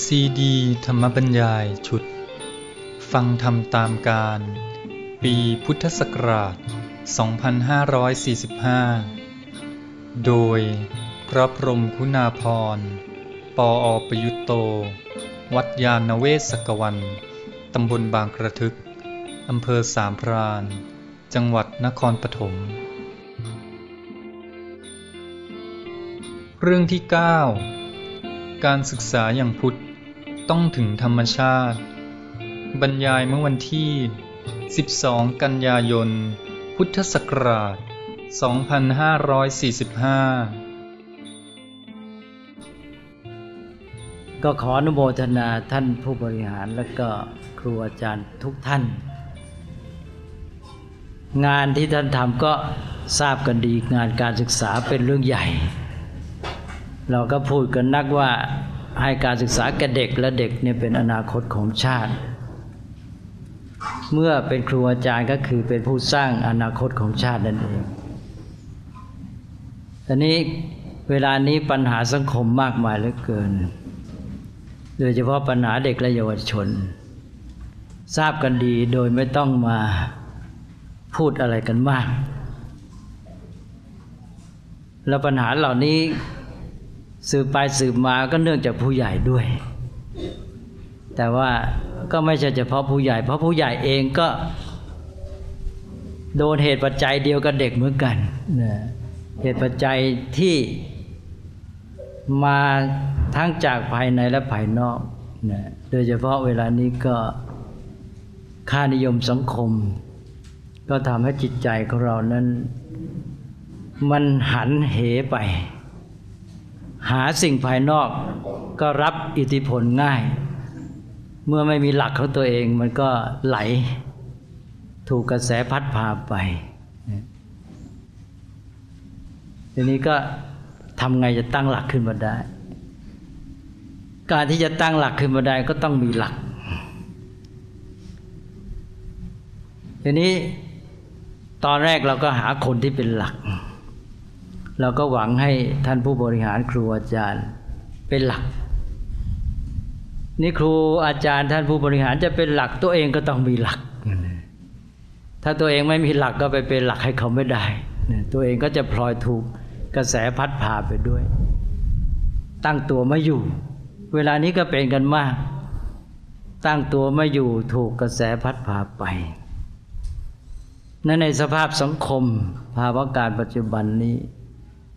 ซีดีธรรมบรรยายชุด ฟังธรรมตามการ ปีพุทธศักราช 2545 โดยพระพรหมคุณาพร ปออประยุตโต วัดยาณเวศกวัน ตำบลบางกระทึก อำเภอสามพราน จังหวัดนครปฐม เรื่องที่ 9 การศึกษาอย่างพุทธต้องถึงธรรมชาติ บรรยายเมื่อวันที่ 12 กันยายน พุทธศักราช 2545 ก็ขออนุโมทนาท่านผู้บริหารและก็ครูอาจารย์ทุกท่าน งานที่ท่านทำก็ทราบกันดีงานการศึกษาเป็นเรื่องใหญ่ เราก็พูดกันนักว่าให้การศึกษาแก่เด็กและเด็กเนี่ยเป็นอนาคตของชาติ เมื่อเป็นครูอาจารย์ก็คือเป็นผู้สร้างอนาคตของชาตินั่นเองตอนนี้เวลานี้ปัญหาสังคมมากมายเหลือเกิน โดยเฉพาะปัญหาเด็กและเยาวชน ทราบกันดีโดยไม่ต้องมาพูดอะไรกันมาก แล้วปัญหาเหล่านี้ สืบไปสืบมาก็เนื่องจากผู้ใหญ่ด้วย แต่ว่าก็ไม่ใช่เฉพาะผู้ใหญ่ เพราะผู้ใหญ่เองก็โดนเหตุปัจจัยเดียวกับเด็กเหมือนกันนะเหตุปัจจัยที่มาทั้งจากภายในและภายนอกนะโดยเฉพาะเวลานี้ก็ค่านิยมสังคม ก็ทำให้จิตใจของเรานั้น มันหันเหไป หาสิ่งภายนอกก็รับอิทธิพลง่าย เมื่อไม่มีหลักของตัวเองมันก็ไหล ถูกกระแสพัดพาไปทีนี้ก็ทำไงจะตั้งหลักขึ้นมาได้ การที่จะตั้งหลักขึ้นมาได้ก็ต้องมีหลัก ทีนี้ตอนแรกเราก็หาคนที่เป็นหลัก เราก็หวังให้ท่านผู้บริหารครูอาจารย์เป็นหลัก นี่ครูอาจารย์ท่านผู้บริหารจะเป็นหลักตัวเองก็ต้องมีหลัก ถ้าตัวเองไม่มีหลักก็ไปเป็นหลักให้เขาไม่ได้ ตัวเองก็จะพลอยถูกกระแสพัดพาไปด้วย ตั้งตัวไม่อยู่ เวลานี้ก็เป็นกันมาก ตั้งตัวไม่อยู่ถูกกระแสพัดพาไปนั่นในสภาพสังคมภาวะการปัจจุบันนี้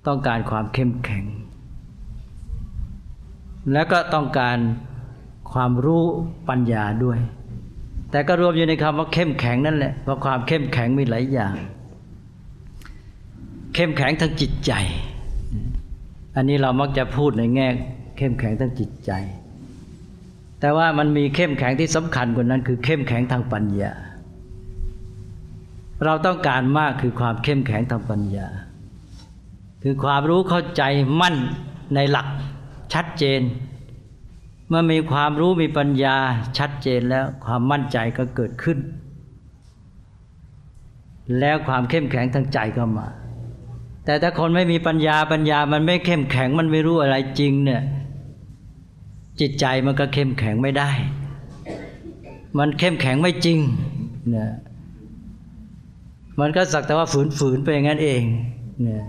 ต้องการความเข้มแข็ง และก็ต้องการความรู้ปัญญาด้วย แต่ก็รวมอยู่ในคำว่าเข้มแข็งนั่นแหละเพราะความเข้มแข็งมีหลายอย่าง เข้มแข็งทั้งจิตใจ อันนี้เรามักจะพูดในแง่ เข้มแข็งทั้งจิตใจ แต่ว่ามันมีเข้มแข็งที่สำคัญกว่านั้น คือเข้มแข็งทางปัญญา เราต้องการมากคือความเข้มแข็งทางปัญญา คือความรู้เข้าใจมั่นในหลักชัดเจน เมื่อมีความรู้มีปัญญาชัดเจนแล้วความมั่นใจก็เกิดขึ้น แล้วความเข้มแข็งทางใจก็มา แต่ถ้าคนไม่มีปัญญาปัญญามันไม่เข้มแข็งมันไม่รู้อะไรจริงเนี่ยจิตใจมันก็เข้มแข็งไม่ได้ มันเข้มแข็งไม่จริงเนี่ยมันก็สักแต่ว่าฝืนๆไปอย่างนั้นเองเนี่ย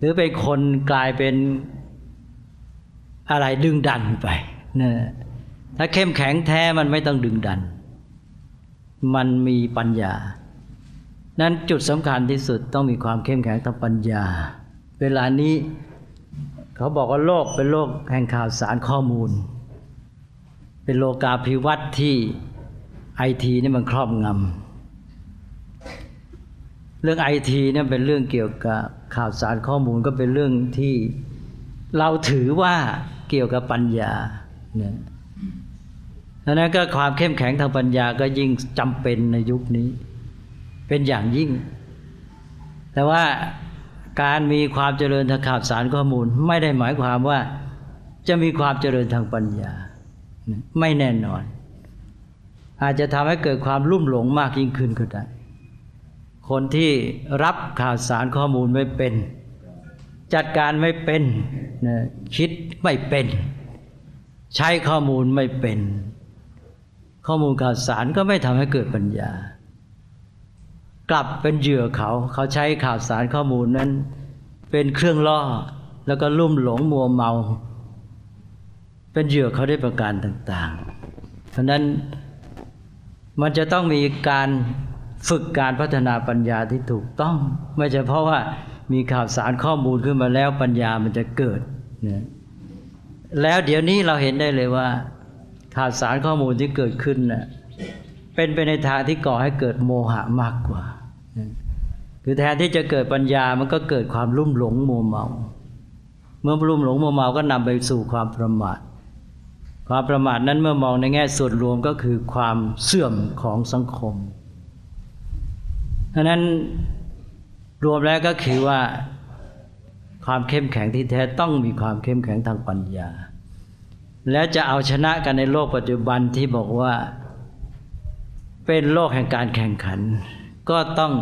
หรือเป็นคนกลายเป็นอะไรดึงดันไปเนี่ยถ้าเข้มแข็งแท้มันไม่ต้องดึงดัน มันมีปัญญา นั้นจุดสำคัญที่สุดต้องมีความเข้มแข็งทางปัญญา เวลานี้เขาบอกว่าโลกเป็นโลกแห่งข่าวสารข้อมูล เป็นโลกาภิวัตน์ที่ไอทีนี่มันครอบงำเรื่องไอทีเนี่ยเป็นเรื่องเกี่ยวกับ ข่าวสารข้อมูลก็เป็นเรื่องที่เราถือว่าเกี่ยวกับปัญญาเนี่ยดังนั้นก็ความเข้มแข็งทางปัญญาก็ยิ่งจำเป็นในยุคนี้ เป็นอย่างยิ่ง แต่ว่าการมีความเจริญทางข่าวสารข้อมูล ไม่ได้หมายความว่าจะมีความเจริญทางปัญญา ไม่แน่นอน อาจจะทำให้เกิดความลุ่มหลงมากยิ่งขึ้นก็ได้ คนที่รับข่าวสารข้อมูลไม่เป็น จัดการไม่เป็นคิดไม่เป็น ใช้ข้อมูลไม่เป็น ข้อมูลข่าวสารก็ไม่ทำให้เกิดปัญญา กลับเป็นเหยื่อเขา เขาใช้ข่าวสารข้อมูลนั้น เป็นเครื่องล่อ แล้วก็ลุ่มหลงมัวเมา เป็นเหยื่อเขาได้ประการต่าง ๆ เพราะนั้นมันจะต้องมีการ ฝึกการพัฒนาปัญญาที่ถูกต้อง ไม่ใช่เพราะว่ามีข่าวสารข้อมูลขึ้นมาแล้วปัญญามันจะเกิดนะแล้วเดี๋ยวนี้เราเห็นได้เลยว่า ข่าวสารข้อมูลที่เกิดขึ้นนะ่ะเป็นไปในทางที่ก่อให้เกิดโมหะมากกว่า คือแทนที่จะเกิดปัญญามันก็เกิดความลุ่มหลงมัวเมา เมื่อลุ่มหลงมัวเมาก็นำไปสู่ความประมาท ความประมาทนั้นเมื่อมองในแง่ส่วนรวมก็คือความเสื่อมของสังคม ดังนั้นรวมแล้วก็คือว่าความเข้มแข็งที่แท้ต้องมีความเข้มแข็งทางปัญญา แล้วจะเอาชนะกันในโลกปัจจุบันที่บอกว่า เป็นโลกแห่งการแข่งขัน ก็ต้อง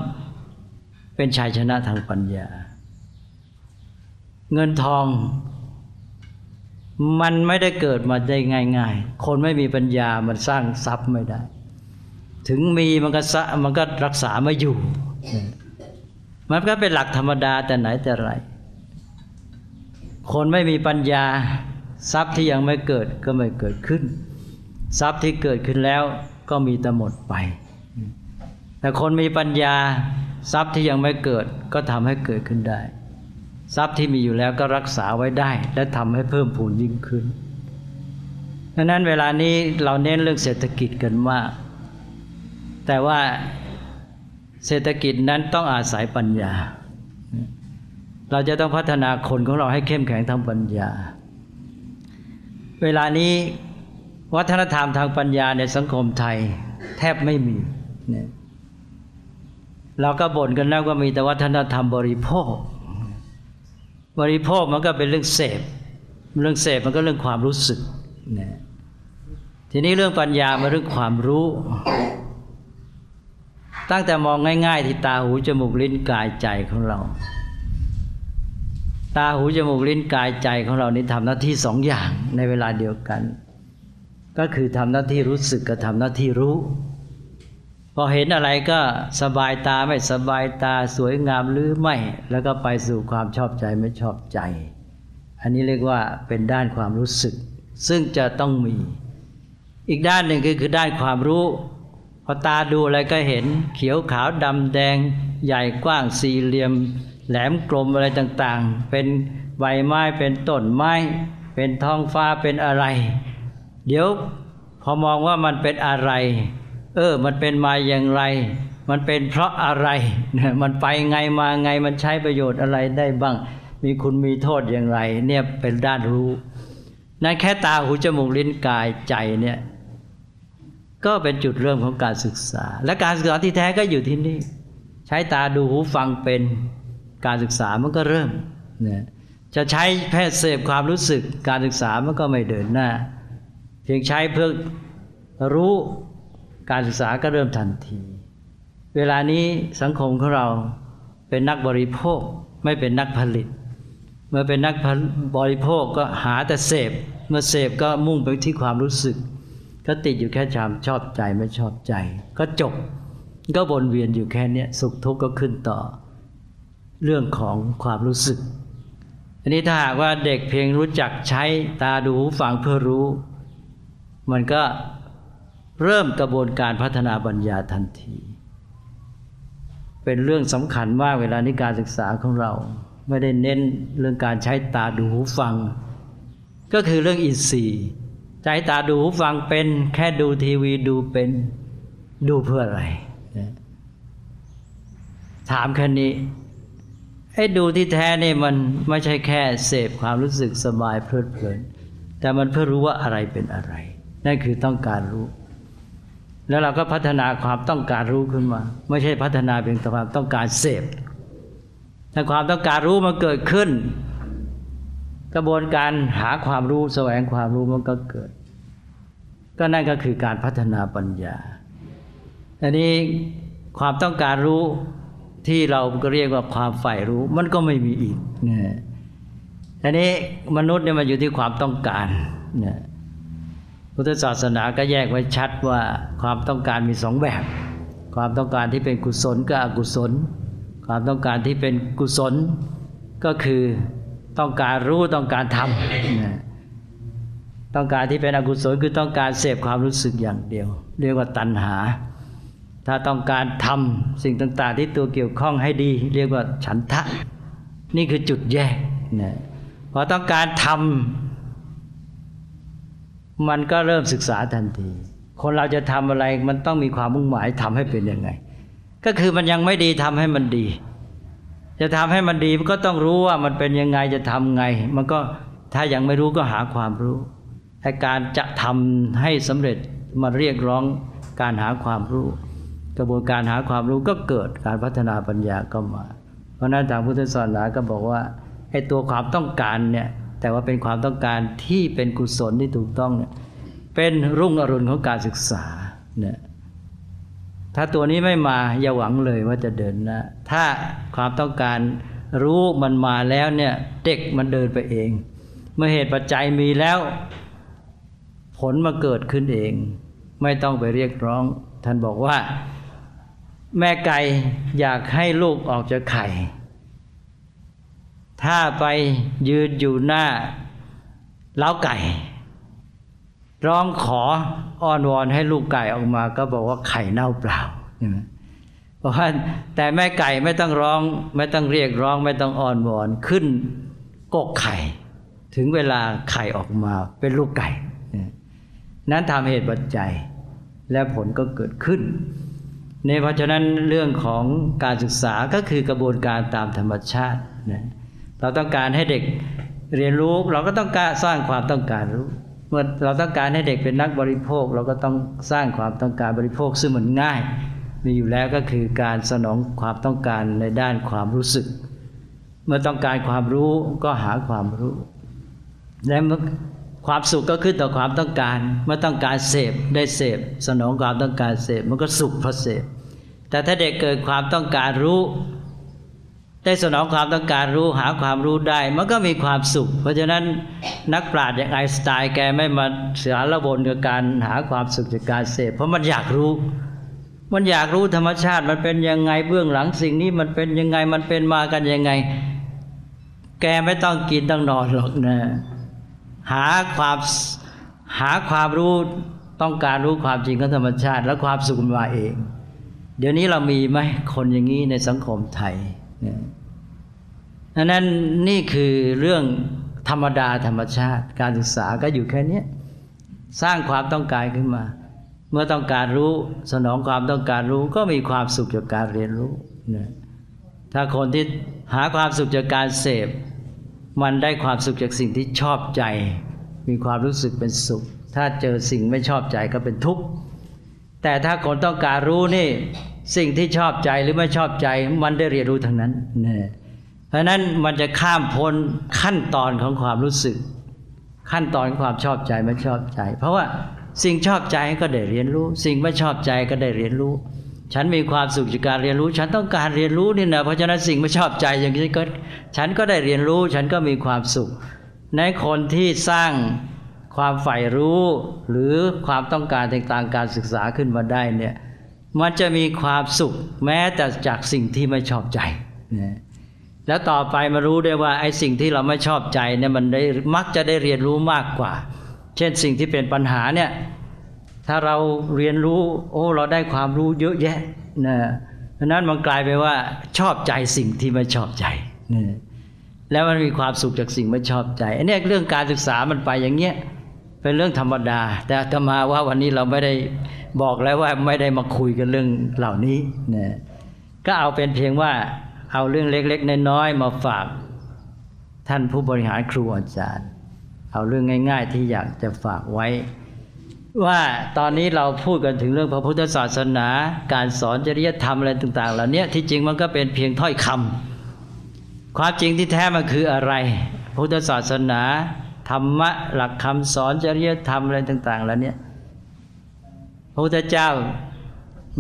เป็นชัยชนะทางปัญญา เงินทอง มันไม่ได้เกิดมาได้ง่าย ๆ คนไม่มีปัญญามันสร้างทรัพย์ไม่ได้ ถึงมีมันก็มันก็รักษาไม่อยู่ มันก็เป็นหลักธรรมดาแต่ไหนแต่ไร คนไม่มีปัญญา ทรัพย์ที่ยังไม่เกิดก็ไม่เกิดขึ้น ทรัพย์ที่เกิดขึ้นแล้วก็มีแต่หมดไป แต่คนมีปัญญาทรัพย์ที่ยังไม่เกิดก็ทำให้เกิดขึ้นได้ ทรัพย์ที่มีอยู่แล้วก็รักษาไว้ได้ และทำให้เพิ่มพูนยิ่งขึ้นดังนั้นเวลานี้เราเน้นเรื่องเศรษฐกิจกันมาก แต่ว่าเศรษฐกิจนั้นต้องอาศัยปัญญา เราจะต้องพัฒนาคนของเราให้เข้มแข็งทางปัญญา เวลานี้วัฒนธรรมทางปัญญาในสังคมไทยแทบไม่มีเนี่ยเราก็บ่นกันแล้วว่ามีแต่วัฒนธรรมบริโภค บริโภคมันก็เป็นเรื่องเสพ เรื่องเสพมันก็เรื่องความรู้สึกทีนี้เรื่องปัญญามาเรื่องความรู้ ตั้งแต่มองง่ายๆ ที่ตาหูจมูกลิ้นกายใจของเรา ตาหูจมูกลิ้นกายใจของเรานี้ทำหน้าที่สองอย่างในเวลาเดียวกัน ก็คือทำหน้าที่รู้สึกกับทำหน้าที่รู้ พอเห็นอะไรก็สบายตาไม่สบายตาสวยงามหรือไม่ แล้วก็ไปสู่ความชอบใจไม่ชอบใจ อันนี้เรียกว่าเป็นด้านความรู้สึก ซึ่งจะต้องมี อีกด้านหนึ่งก็คือด้านความรู้ พอตาดูอะไรก็เห็น เขียวขาวดำแดง ใหญ่กว้างสี่เหลี่ยม แหลมกลมอะไรต่างๆ เป็นใบไม้เป็นต้นไม้ เป็นท้องฟ้าเป็นอะไร เดี๋ยวพอมองว่ามันเป็นอะไร เออ มันเป็นมาอย่างไร มันเป็นเพราะอะไรมันไปไงมาไงมันใช้ประโยชน์อะไรได้บ้าง มีคุณมีโทษอย่างไร เนี่ยเป็นด้านรู้นั่นแค่ตาหูจมูกลิ้นกายใจเนี่ย ก็เป็นจุดเริ่มของการศึกษา และการศึกษาที่แท้ก็อยู่ที่นี่ ใช้ตาดูหูฟังเป็นการศึกษามันก็เริ่มเนี่ยจะใช้แพทย์เสพความรู้สึกการศึกษามันก็ไม่เดินหน้า เพียงใช้เพื่อรู้การศึกษาก็เริ่มทันที เวลานี้สังคมของเราเป็นนักบริโภคไม่เป็นนักผลิต เมื่อเป็นนักบริโภคก็หาแต่เสพ เมื่อเสพก็มุ่งไปที่ความรู้สึก ก็ติดอยู่แค่ชามชอบใจไม่ชอบใจ ก็จบ ก็วนเวียนอยู่แค่นี้สุขทุกข์ก็ขึ้นต่อ เรื่องของความรู้สึก อันนี้ถ้าหากว่าเด็กเพียงรู้จักใช้ตาดูหูฟังเพื่อรู้ มันก็เริ่มกระบวนการพัฒนาปัญญาทันที เป็นเรื่องสำคัญมากเวลานี้การศึกษาของเรา ไม่ได้เน้นเรื่องการใช้ตาดูหูฟัง ก็คือเรื่องอินทรีย์ ใช้ตาดูหูฟังเป็น แค่ดูทีวีดูเป็น ดูเพื่ออะไร ถามแค่นี้ไอ้ดูที่แท้นี่มันไม่ใช่แค่เสพความรู้สึกสบายเพลิดเพลิน แต่มันเพื่อรู้ว่าอะไรเป็นอะไร นั่นคือต้องการรู้ แล้วเราก็พัฒนาความต้องการรู้ขึ้นมา ไม่ใช่พัฒนาเพียงแต่ความต้องการเสพถ้าความต้องการรู้มันเกิดขึ้น ระบวนการหาความรู้แสวงความรู้มันก็เกิด ก็นั่นก็คือการพัฒนาปัญญาอันนี้ความต้องการรู้ที่เราก็เรียกว่าความใฝ่รู้มันก็ไม่มีอีกนะอันนี้มนุษย์เนี่ยมันอยู่ที่ความต้องการนะพุทธศาสนาก็แยกไว้ชัดว่าความต้องการมีสองแบบ ความต้องการที่เป็นกุศลกับอกุศล ความต้องการที่เป็นกุศลก็คือ ต้องการรู้ต้องการทำต้องการที่เป็นอกุศลคือต้องการเสพความรู้สึกอย่างเดียว เรียกว่าตัณหา ถ้าต้องการทำสิ่งต่าง ๆ ที่ตัวเกี่ยวข้องให้ดี เรียกว่าฉันทะ นี่คือจุดแยกนะพอต้องการทำมันก็เริ่มศึกษาทันที คนเราจะทำอะไรมันต้องมีความมุ่งหมายทำให้เป็นยังไง ก็คือมันยังไม่ดีทำให้มันดี จะทำให้มันดีมันก็ต้องรู้ว่ามันเป็นยังไงจะทำไง มันก็ถ้ายังไม่รู้ก็หาความรู้แต่การจะทำให้สำเร็จมาเรียกร้องการหาความรู้ กระบวนการหาความรู้ก็เกิดการพัฒนาปัญญาก็มา เพราะนั้นทางพุทธศาสนาก็บอกว่าไอ้ตัวความต้องการเนี่ยแต่ว่าเป็นความต้องการที่เป็นกุศลที่ถูกต้องเนี่ยเป็นรุ่งอรุณของการศึกษาเนี่ย ถ้าตัวนี้ไม่มาอย่าหวังเลยว่าจะเดินนะ ถ้าความต้องการรู้มันมาแล้วเนี่ยเด็กมันเดินไปเอง เมื่อเหตุปัจจัยมีแล้ว ผลมาเกิดขึ้นเอง ไม่ต้องไปเรียกร้อง ท่านบอกว่า แม่ไก่อยากให้ลูกออกจากไข่ ถ้าไปยืนอยู่หน้าเล้าไก่ ร้องขออ้อนวอนให้ลูกไก่ออกมา ก็บอกว่าไข่เน่าเปล่าใช่ไหมเพราะว่าแต่แม่ไก่ไม่ต้องร้อง ไม่ต้องเรียกร้อง ไม่ต้องอ้อนวอนขึ้นกกไข่ ถึงเวลาไข่ออกมาเป็นลูกไก่ นั้นทำเหตุปัจจัย และผลก็เกิดขึ้นในเพราะฉะนั้นเรื่องของการศึกษาก็คือกระบวนการตามธรรมชาติเราต้องการให้เด็กเรียนรู้ เราก็ต้องการสร้างความต้องการรู้ เมื่อเราต้องการให้เด็กเป็นนักบริโภค เราก็ต้องสร้างความต้องการบริโภคซึ่งมันง่าย มีอยู่แล้วก็คือการสนองความต้องการในด้านความรู้สึก เมื่อต้องการความรู้ก็หาความรู้ และเมื่อความสุขก็ขึ้นต่อความต้องการ เมื่อต้องการเสพได้เสพ สนองความต้องการเสพมันก็สุขเพราะเสพแต่ถ้าเด็กเกิดความต้องการรู้ ได้สนองความต้องการรู้หาความรู้ได้ มันก็มีความสุข เพราะฉะนั้นนักปราชญ์อย่างไอสไตน์แกไม่มาเสียระบนกับการหาความสุขจากการเสพเพราะมันอยากรู้ มันอยากรู้ธรรมชาติมันเป็นยังไงเบื้องหลังสิ่งนี้มันเป็นยังไงมันเป็นมากันยังไง แกไม่ต้องกินต้องนอนหรอกนะหาความหาความรู้ต้องการรู้ความจริงของธรรมชาติ แล้วความสุขมาเอง เดี๋ยวนี้เรามีไหมคนอย่างนี้ในสังคมไทย ดังนั้นนี่คือเรื่องธรรมดาธรรมชาติ การศึกษาก็อยู่แค่นี้สร้างความต้องการขึ้นมา เมื่อต้องการรู้สนองความต้องการรู้ก็มีความสุขจากการเรียนรู้นะถ้าคนที่หาความสุขจากการเสพ มันได้ความสุขจากสิ่งที่ชอบใจ มีความรู้สึกเป็นสุข ถ้าเจอสิ่งไม่ชอบใจก็เป็นทุกข์แต่ถ้าคนต้องการรู้นี่ สิ่งที่ชอบใจหรือไม่ชอบใจ มันได้เรียนรู้ทั้งนั้นเนี่ย เพราะนั้นมันจะข้ามพ้นขั้นตอนของความรู้สึก ขั้นตอนความชอบใจไม่ชอบใจ เพราะว่าสิ่งชอบใจก็ได้เรียนรู้ สิ่งไม่ชอบใจก็ได้เรียนรู้ ฉันมีความสุขจากการเรียนรู้ ฉันต้องการเรียนรู้นี่นะเพราะฉะนั้นสิ่งไม่ชอบใจอย่างนี้ก็ ฉันก็ได้เรียนรู้ ฉันก็มีความสุข ในคนที่สร้างความใฝ่รู้หรือความต้องการต่างๆการศึกษาขึ้นมาได้เนี่ยมันจะมีความสุขแม้แต่จากสิ่งที่ไม่ชอบใจนะ แล้วต่อไปมารู้ได้ว่าไอ้สิ่งที่เราไม่ชอบใจเนี่ยมันได้มักจะได้เรียนรู้มากกว่า เช่นสิ่งที่เป็นปัญหาเนี่ยถ้าเราเรียนรู้โอ้เราได้ความรู้เยอะแยะนะเพราะนั้นมันกลายไปว่าชอบใจสิ่งที่ไม่ชอบใจนะแล้วมันมีความสุขจากสิ่งไม่ชอบใจอันนี้เรื่องการศึกษามันไปอย่างเงี้ยเป็นเรื่องธรรมดา แต่ธรรมาว่าวันนี้เราไม่ได้บอกแล้วว่าไม่ได้มาคุยกันเรื่องเหล่านี้นะก็เอาเป็นเพียงว่า เอาเรื่องเล็ก ๆ น้อยๆมาฝาก ท่านผู้บริหารครูอาจารย์ เอาเรื่องง่าย ๆ ที่อยากจะฝากไว้ ว่าตอนนี้เราพูดกันถึงเรื่องพระพุทธศาสนา การสอนจริยธรรมอะไรต่างๆเหล่านี้ที่จริงมันก็เป็นเพียงถ้อยคำความจริงที่แท้มันคืออะไร พุทธศาสนาธรรมะหลักคำสอนจริยธรรมอะไรต่างๆเหล่านี้พระพุทธเจ้า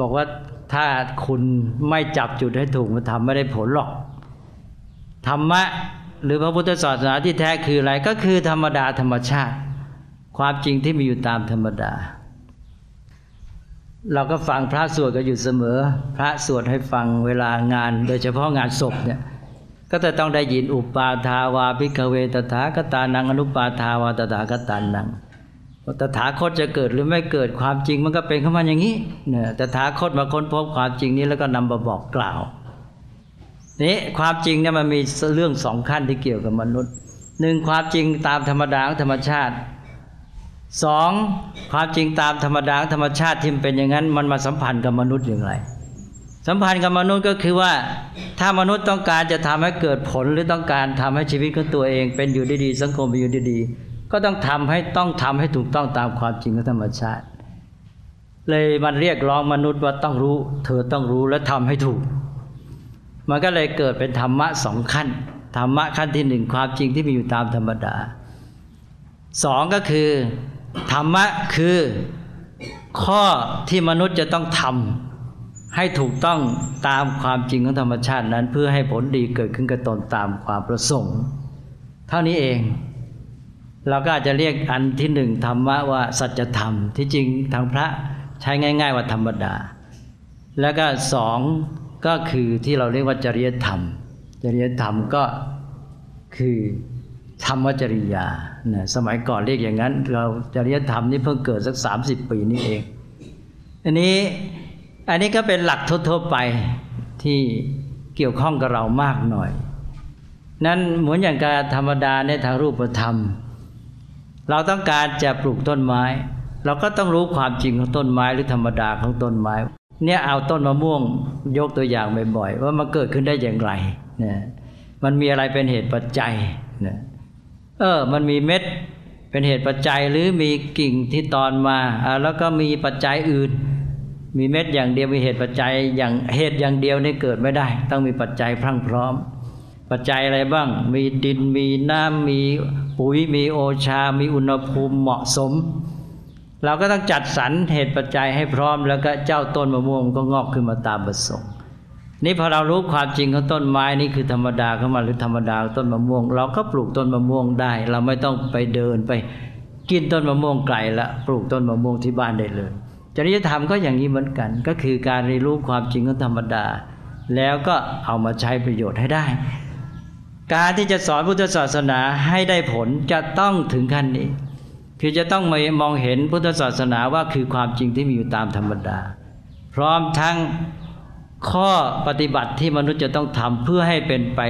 บอกว่า ถ้าคุณไม่จับจุดให้ถูกมันทำไม่ได้ผลหรอก ธรรมะหรือพระพุทธศาสนาที่แท้คืออะไรก็คือธรรมดาธรรมชาติ ความจริงที่มีอยู่ตามธรรมดา เราก็ฟังพระสวดกันอยู่เสมอ พระสวดให้ฟังเวลางาน โดยเฉพาะงานศพเนี่ยก็จะต้องได้ยินอุปาทาวาพิกเวตถาคตานังอนุปาทาวาตถาคตานัง ตถาคตจะเกิดหรือไม่เกิดความจริงมันก็เป็นขึ้นมาอย่างนี้เนี่ยตถาคตมาค้นพบความจริงนี้แล้วก็นำมาบอกกล่าวนี้ความจริงเนี่ยมันมีเรื่องสองขั้นที่เกี่ยวกับมนุษย์หนึ่งความจริงตามธรรมดาธรรมชาติสองความจริงตามธรรมดาธรรมชาติที่เป็นอย่างนั้น มันมาสัมพันธ์กับมนุษย์อย่างไร สัมพันธ์กับมนุษย์ก็คือว่า ถ้ามนุษย์ต้องการจะทำให้เกิดผลหรือต้องการทำให้ชีวิตของตัวเอง เป็นอยู่ดีๆสังคมเป็นอยู่ดีๆ ก็ต้องทำให้ต้องทำให้ถูกต้องตามความจริงของธรรมชาติ เลยมันเรียกร้องมนุษย์ว่าต้องรู้ เธอต้องรู้และทำให้ถูก มันก็เลยเกิดเป็นธรรมะสองขั้น ธรรมะขั้นที่หนึ่งความจริงที่มีอยู่ตามธรรมดาสองก็คือธรรมะคือข้อที่มนุษย์จะต้องทำให้ถูกต้องตามความจริงของธรรมชาตินั้น เพื่อให้ผลดีเกิดขึ้นกับตนตามความประสงค์ เท่านี้เอง เราก็อาจจะเรียกอันที่หนึ่งธรรมะว่าสัจธรรม ที่จริงทางพระใช้ง่าย ๆ ว่าธรรมดา แล้วก็สองก็คือที่เราเรียกว่าจริยธรรม จริยธรรมก็คือธรรมจริยานะสมัยก่อนเรียกอย่างนั้น เราจริยธรรมนี่เพิ่งเกิดสักสามสิบปีนี่เอง อันนี้อันนี้ก็เป็นหลักทั่วๆไปที่เกี่ยวข้องกับเรามากหน่อย นั้นเหมือนอย่างการธรรมดาในทางรูปธรรม เราต้องการจะปลูกต้นไม้ เราก็ต้องรู้ความจริงของต้นไม้หรือธรรมดาของต้นไม้ เนี่ยเอาต้นมะม่วงยกตัวอย่างบ่อยๆว่ามันเกิดขึ้นได้อย่างไรนะมันมีอะไรเป็นเหตุปัจจัยนะเออ มันมีเม็ดเป็นเหตุปัจจัยหรือมีกิ่งที่ตอนมาแล้วก็มีปัจจัยอื่น มีเม็ดอย่างเดียวมีเหตุปัจจัยอย่างเหตุอย่างเดียวนี่เกิดไม่ได้ ต้องมีปัจจัยพรั่งพร้อม ปัจจัยอะไรบ้าง มีดินมีน้ำมีปุ๋ยมีโอชา มีอุณหภูมิเหมาะสม เราก็ต้องจัดสรรเหตุปัจจัยให้พร้อม แล้วก็เจ้าต้นมะม่วงก็งอกขึ้นมาตามประสงค์นี่พอเรารู้ความจริงของต้นไม้นี่คือธรรมดาเข้ามาหรือธรรมดาต้นมะม่วง เราก็ปลูกต้นมะม่วงได้ เราไม่ต้องไปเดินไป กินต้นมะม่วงไกลละปลูกต้นมะม่วงที่บ้านได้เลยจริยธรรมก็อย่างนี้เหมือนกัน ก็คือการเรียนรู้ความจริงของธรรมดา แล้วก็เอามาใช้ประโยชน์ให้ได้ การที่จะสอนพุทธศาสนาให้ได้ผลจะต้องถึงขั้นนี้ คือจะต้องมองเห็นพุทธศาสนาว่าคือความจริงที่มีอยู่ตามธรรมดา พร้อมทั้งข้อปฏิบัติที่มนุษย์จะต้องทำเพื่อให้เป็นไป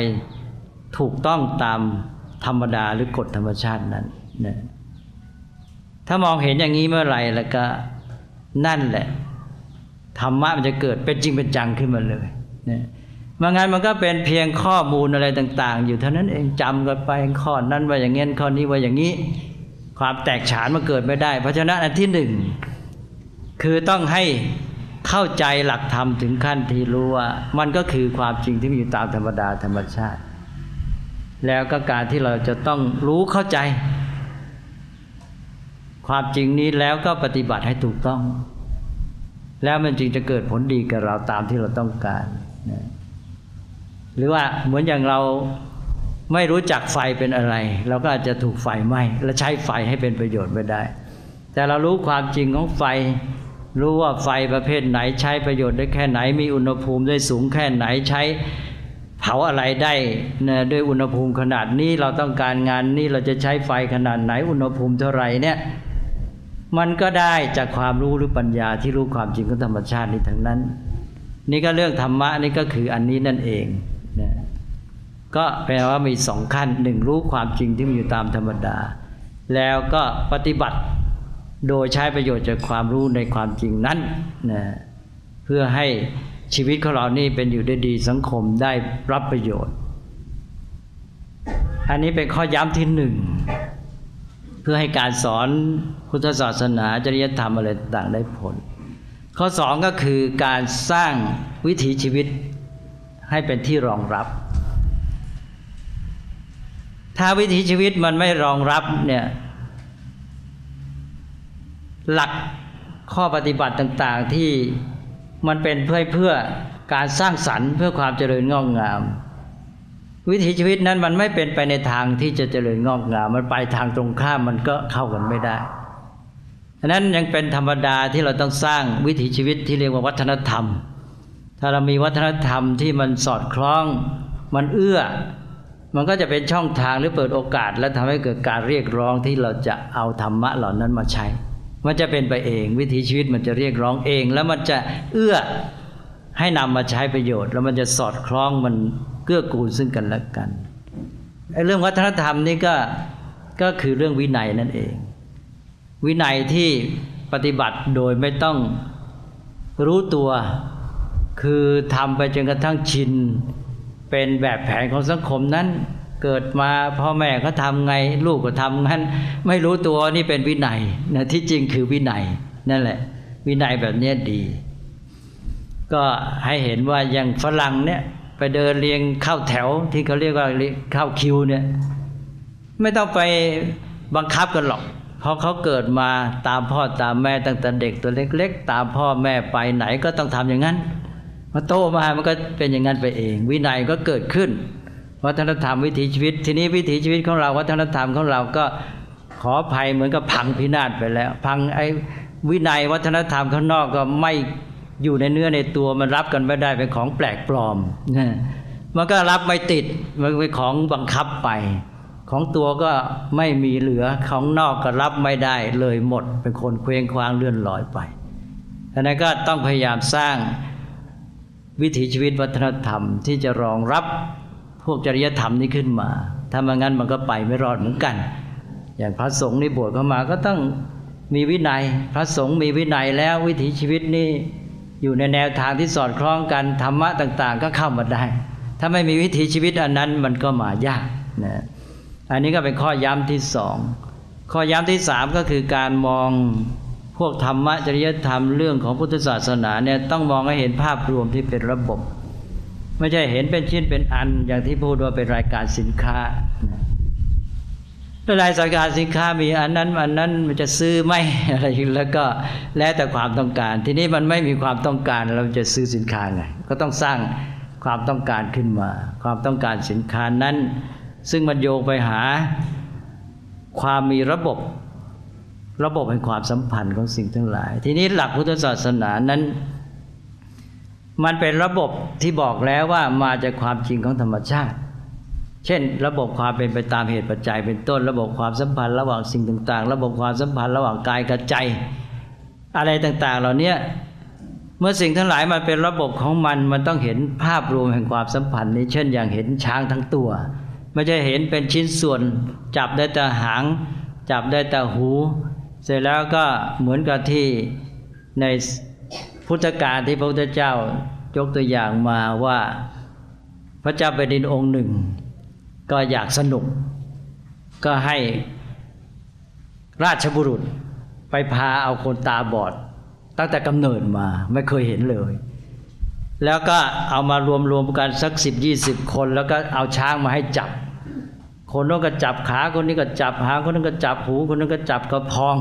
ถูกต้องตามธรรมดาหรือกฎธรรมชาตินั้นนะถ้ามองเห็นอย่างนี้เมื่อไหร่แล้วก็นั่นแหละธรรมะมันจะเกิดเป็นจริงเป็นจังขึ้นมาเลยนะ บางงานมันก็เป็นเพียงข้อมูลอะไรต่าง ๆ อยู่เท่านั้นเองจำกันไปข้อนั้นว่าอย่างเงี้ยข้อนี้ว่าอย่างนี้ ความแตกฉานมันเกิดไม่ได้ เพราะฉะนั้นอันที่หนึ่งคือต้องให้เข้าใจหลักธรรมถึงขั้นที่รู้ว่า มันก็คือความจริงที่มีอยู่ตามธรรมดาธรรมชาติ แล้วก็การที่เราจะต้องรู้เข้าใจ ความจริงนี้แล้วก็ปฏิบัติให้ถูกต้อง แล้วมันจึงจะเกิดผลดีกับเราตามที่เราต้องการนะ หรือว่าเหมือนอย่างเราไม่รู้จักไฟเป็นอะไร เราก็อาจจะถูกไฟไหม้และใช้ไฟให้เป็นประโยชน์ไม่ได้ แต่เรารู้ความจริงของไฟ รู้ว่าไฟประเภทไหนใช้ประโยชน์ได้แค่ไหน มีอุณหภูมิได้สูงแค่ไหนใช้เผาอะไรได้นะด้วยอุณหภูมิขนาดนี้เราต้องการงานนี้เราจะใช้ไฟขนาดไหนอุณหภูมิเท่าไหร่เนี่ยมันก็ได้จากความรู้หรือปัญญาที่รู้ความจริงของธรรมชาตินี้ทั้งนั้น นี่ก็เรื่องธรรมะนี่ก็คืออันนี้นั่นเอง นะก็แปลว่ามีสองขั้นหนึ่งรู้ความจริงที่มีอยู่ตามธรรมดา แล้วก็ปฏิบัติโดยใช้ประโยชน์จากความรู้ในความจริงนั้นนะเพื่อให้ชีวิตของเรานี่เป็นอยู่ได้ดีสังคมได้รับประโยชน์ อันนี้เป็นข้อย้ำที่หนึ่ง เพื่อให้การสอนพุทธศาสนาจริยธรรมอะไรต่างได้ผล ข้อสองก็คือการสร้างวิถีชีวิต ให้เป็นที่รองรับ ถ้าวิถีชีวิตมันไม่รองรับเนี่ยหลักข้อปฏิบัติต่างๆที่มันเป็นเพื่อเพื่อการสร้างสรรค์เพื่อความเจริญงอกงาม วิถีชีวิตนั้นมันไม่เป็นไปในทางที่จะเจริญงอกงาม มันไปทางตรงข้ามมันก็เข้ากันไม่ได้ฉะนั้นยังเป็นธรรมดาที่เราต้องสร้างวิถีชีวิตที่เรียกว่าวัฒนธรรม ถ้าเรามีวัฒนธรรมที่มันสอดคล้องมันเอื้อ มันก็จะเป็นช่องทางหรือเปิดโอกาส และทำให้เกิดการเรียกร้องที่เราจะเอาธรรมะเหล่านั้นมาใช้ มันจะเป็นไปเองวิถีชีวิตมันจะเรียกร้องเอง แล้วมันจะเอื้อให้นำมาใช้ประโยชน์ แล้วมันจะสอดคล้องมันเกื้อกูลซึ่งกันและกันไอ้เรื่องวัฒนธรรมนี่ก็ก็คือเรื่องวินัยนั่นเอง วินัยที่ปฏิบัติโดยไม่ต้องรู้ตัว คือทำไปจนกระทั่งชิน เป็นแบบแผนของสังคมนั้น เกิดมาพ่อแม่เขาทำไงลูกก็ทำงั้น ไม่รู้ตัวนี่เป็นวินัยนะที่จริงคือวินัยนั่นแหละ วินัยแบบนี้ดี ก็ให้เห็นว่าอย่างฝรั่งเนี่ยไปเดินเรียงเข้าแถวที่เขาเรียกว่าเข้าคิวเนี่ยไม่ต้องไปบังคับกันหรอก เพราะเขาเกิดมาตามพ่อตามแม่ตั้งแต่เด็กตัวเล็ก ๆ ตามพ่อแม่ไปไหนก็ต้องทำอย่างนั้น มาโตมามันก็เป็นอย่างนั้นไปเอง วินัยก็เกิดขึ้น วัฒนธรรมวิถีชีวิต ทีนี้วิถีชีวิตของเรา วัฒนธรรมของเราก็ขอภัยเหมือนกับพังพินาศไปแล้ว พังไอ้วินัยวัฒนธรรมข้างนอกก็ไม่อยู่ในเนื้อในตัวมันรับกันไม่ได้เป็นของแปลกปลอมมันก็รับไม่ติดมันเป็นของบังคับไป ของตัวก็ไม่มีเหลือของนอกก็รับไม่ได้เลยหมด เป็นคนเคว้งคว้างเลื่อนลอยไปดังนั้นก็ต้องพยายามสร้าง วิถีชีวิตวัฒนธรรม ที่จะรองรับพวกจริยธรรมนี้ขึ้นมา ถ้าไม่งั้นมันก็ไปไม่รอดเหมือนกัน อย่างพระสงฆ์นี่บวชเข้ามาก็ต้องมีวินัย พระสงฆ์มีวินัยแล้ววิถีชีวิตนี่อยู่ในแนวทางที่สอดคล้องกันธรรมะต่าง ๆ ก็เข้ามาได้ ถ้าไม่มีวิถีชีวิตอันนั้นมันก็มายากนะอันนี้ก็เป็นข้อย้ำที่สองข้อย้ำที่สามก็คือการมอง พวกธรรมะจริยธรรมเรื่องของพุทธศาสนาเนี่ยต้องมองให้เห็นภาพรวมที่เป็นระบบ ไม่ใช่เห็นเป็นชิ้นเป็นอันอย่างที่พูดว่าเป็นรายการสินค้ารายสายการสินค้ามีอันนั้นอันนั้นมันจะซื้อไหมอะไรแล้วก็แล้วแต่ความต้องการ ทีนี้มันไม่มีความต้องการเราจะซื้อสินค้าไงก็ต้องสร้างความต้องการขึ้นมา ความต้องการสินค้านั้น ซึ่งมันโยงไปหาความมีระบบ ระบบแห่งความสัมพันธ์ของสิ่งทั้งหลาย ทีนี้หลักพุทธศาสนานั้น มันเป็นระบบที่บอกแล้วว่ามาจากความจริงของธรรมชาติ เช่น ระบบความเป็นไปตามเหตุปัจจัย เป็นต้น ระบบความสัมพันธ์ระหว่างสิ่งต่าง ๆ ระบบความสัมพันธ์ระหว่างกายกับใจ อะไรต่างๆ เหล่านี้เมื่อสิ่งทั้งหลายมันเป็นระบบของมันมันต้องเห็นภาพรวมแห่งความสัมพันธ์นี้เช่นอย่างเห็นช้างทั้งตัว ไม่ใช่เห็นเป็นชิ้นส่วน จับได้แต่หาง จับได้แต่หู เสร็จแล้วก็เหมือนกับที่ในพุทธกาลที่พระพุทธเจ้ายกตัวอย่างมาว่าพระเจ้าแผ่นดินองค์หนึ่ง ก็อยากสนุก ก็ให้ราชบุรุษไปพาเอาคนตาบอด ตั้งแต่กำเนิดมาไม่เคยเห็นเลย แล้วก็เอามารวมๆกันสักสิบยี่สิบคน แล้วก็เอาช้างมาให้จับ คนนู้นก็จับขาคนนี้ก็จับหางคนนั้นก็จับหูคนนั้นก็จับกระพอง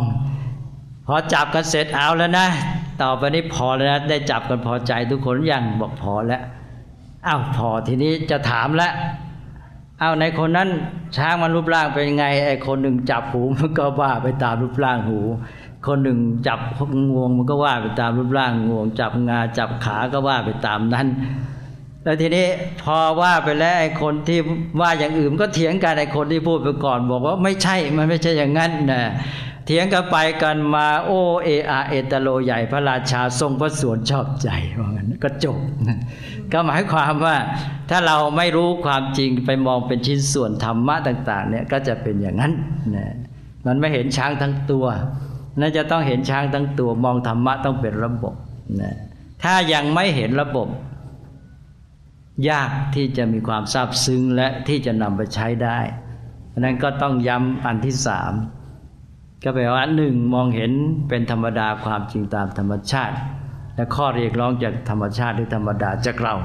พอจับกันเสร็จเอาแล้วนะ ต่อไปนี้พอแล้วนะได้จับกันพอใจทุกคนยังบอกพอแล้วอ้าวพอทีนี้จะถามแล้วเอาในคนนั้นช้างมันรูปร่างเป็นยังไงไอ้คนหนึ่งจับหูมันก็ว่าไปตามรูปร่างหู คนหนึ่งจับงวงมันก็ว่าไปตามรูปร่างงวง จับงาจับขาก็ว่าไปตามนั้น แล้วทีนี้พอว่าไปแล้วไอ้คนที่ว่าอย่างอื่นก็เถียงกันไอ้คนที่พูดไปก่อน บอกว่าไม่ใช่มันไม่ใช่อย่างนั้นนะเถียงกันไปกันมาโอเออาเอตโลใหญ่พระราชาทรงพระสวนชอบใจว่างั้นก็จบก็หมายความว่าถ้าเราไม่รู้ความจริงไปมองเป็นชิ้นส่วนธรรมะต่าง ๆ เนี่ยก็จะเป็นอย่างนั้นนะมันไม่เห็นช้างทั้งตัวนั่นจะต้องเห็นช้างทั้งตัวมองธรรมะต้องเป็นระบบนะถ้ายังไม่เห็นระบบ ยากที่จะมีความซาบซึ้งและที่จะนำไปใช้ได้ะนั้นก็ต้องย้ำอันที่สามก็แปลว่าหนึ่งมองเห็นเป็นธรรมดาความจริงตามธรรมชาติ และข้อเรียกร้องจากธรรมชาติหรือธรรมดาจากเรา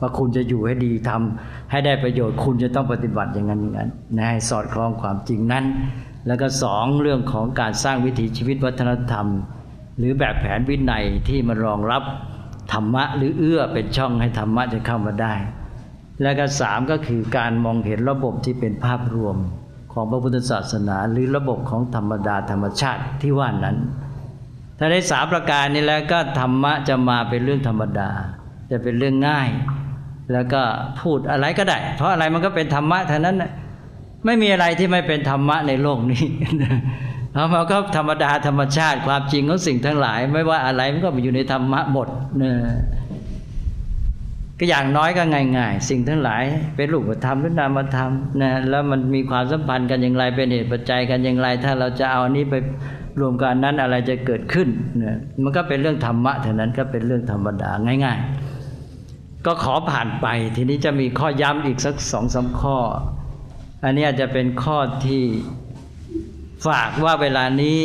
ว่าคุณจะอยู่ให้ดีทำให้ได้ประโยชน์คุณจะต้องปฏิบัติอย่างนั้นอย่างนั้นให้สอดคล้องความจริงนั้น แล้วก็สองเรื่องของการสร้างวิถีชีวิตวัฒนธรรม หรือแบบแผนวินัยที่มารองรับ ธรรมะหรือเอื้อเป็นช่องให้ธรรมะจะเข้ามาได้ และก็สามก็คือการมองเห็นระบบที่เป็นภาพรวมของพระพุทธศาสนา หรือระบบของธรรมดาธรรมชาติที่ว่านั้น ถ้าได้สามประการนี้แล้วก็ธรรมะจะมาเป็นเรื่องธรรมดา จะเป็นเรื่องง่าย แล้วก็พูดอะไรก็ได้ เพราะอะไรมันก็เป็นธรรมะเท่านั้นไม่มีอะไรที่ไม่เป็นธรรมะในโลกนี้ เพราะมันก็ธรรมดาธรรมชาติความจริงของสิ่งทั้งหลาย ไม่ว่าอะไรมันก็อยู่ในธรรมะหมดเนี่ยก็อย่างน้อยก็ง่ายๆ สิ่งทั้งหลาย เป็นรูปธรรมหรือนามธรรมนะแล้วมันมีความสัมพันธ์กันอย่างไรเป็นเหตุปัจจัยกันอย่างไร ถ้าเราจะเอาอันนี้ไปรวมกันนั้นอะไรจะเกิดขึ้นนะมันก็เป็นเรื่องธรรมะเท่านั้นก็เป็นเรื่องธรรมดาง่าย ๆ ก็ขอผ่านไปทีนี้จะมีข้อย้ำอีกสักสองสาข้อ อันนี้อาจจะเป็นข้อที่ ฝากว่าเวลานี้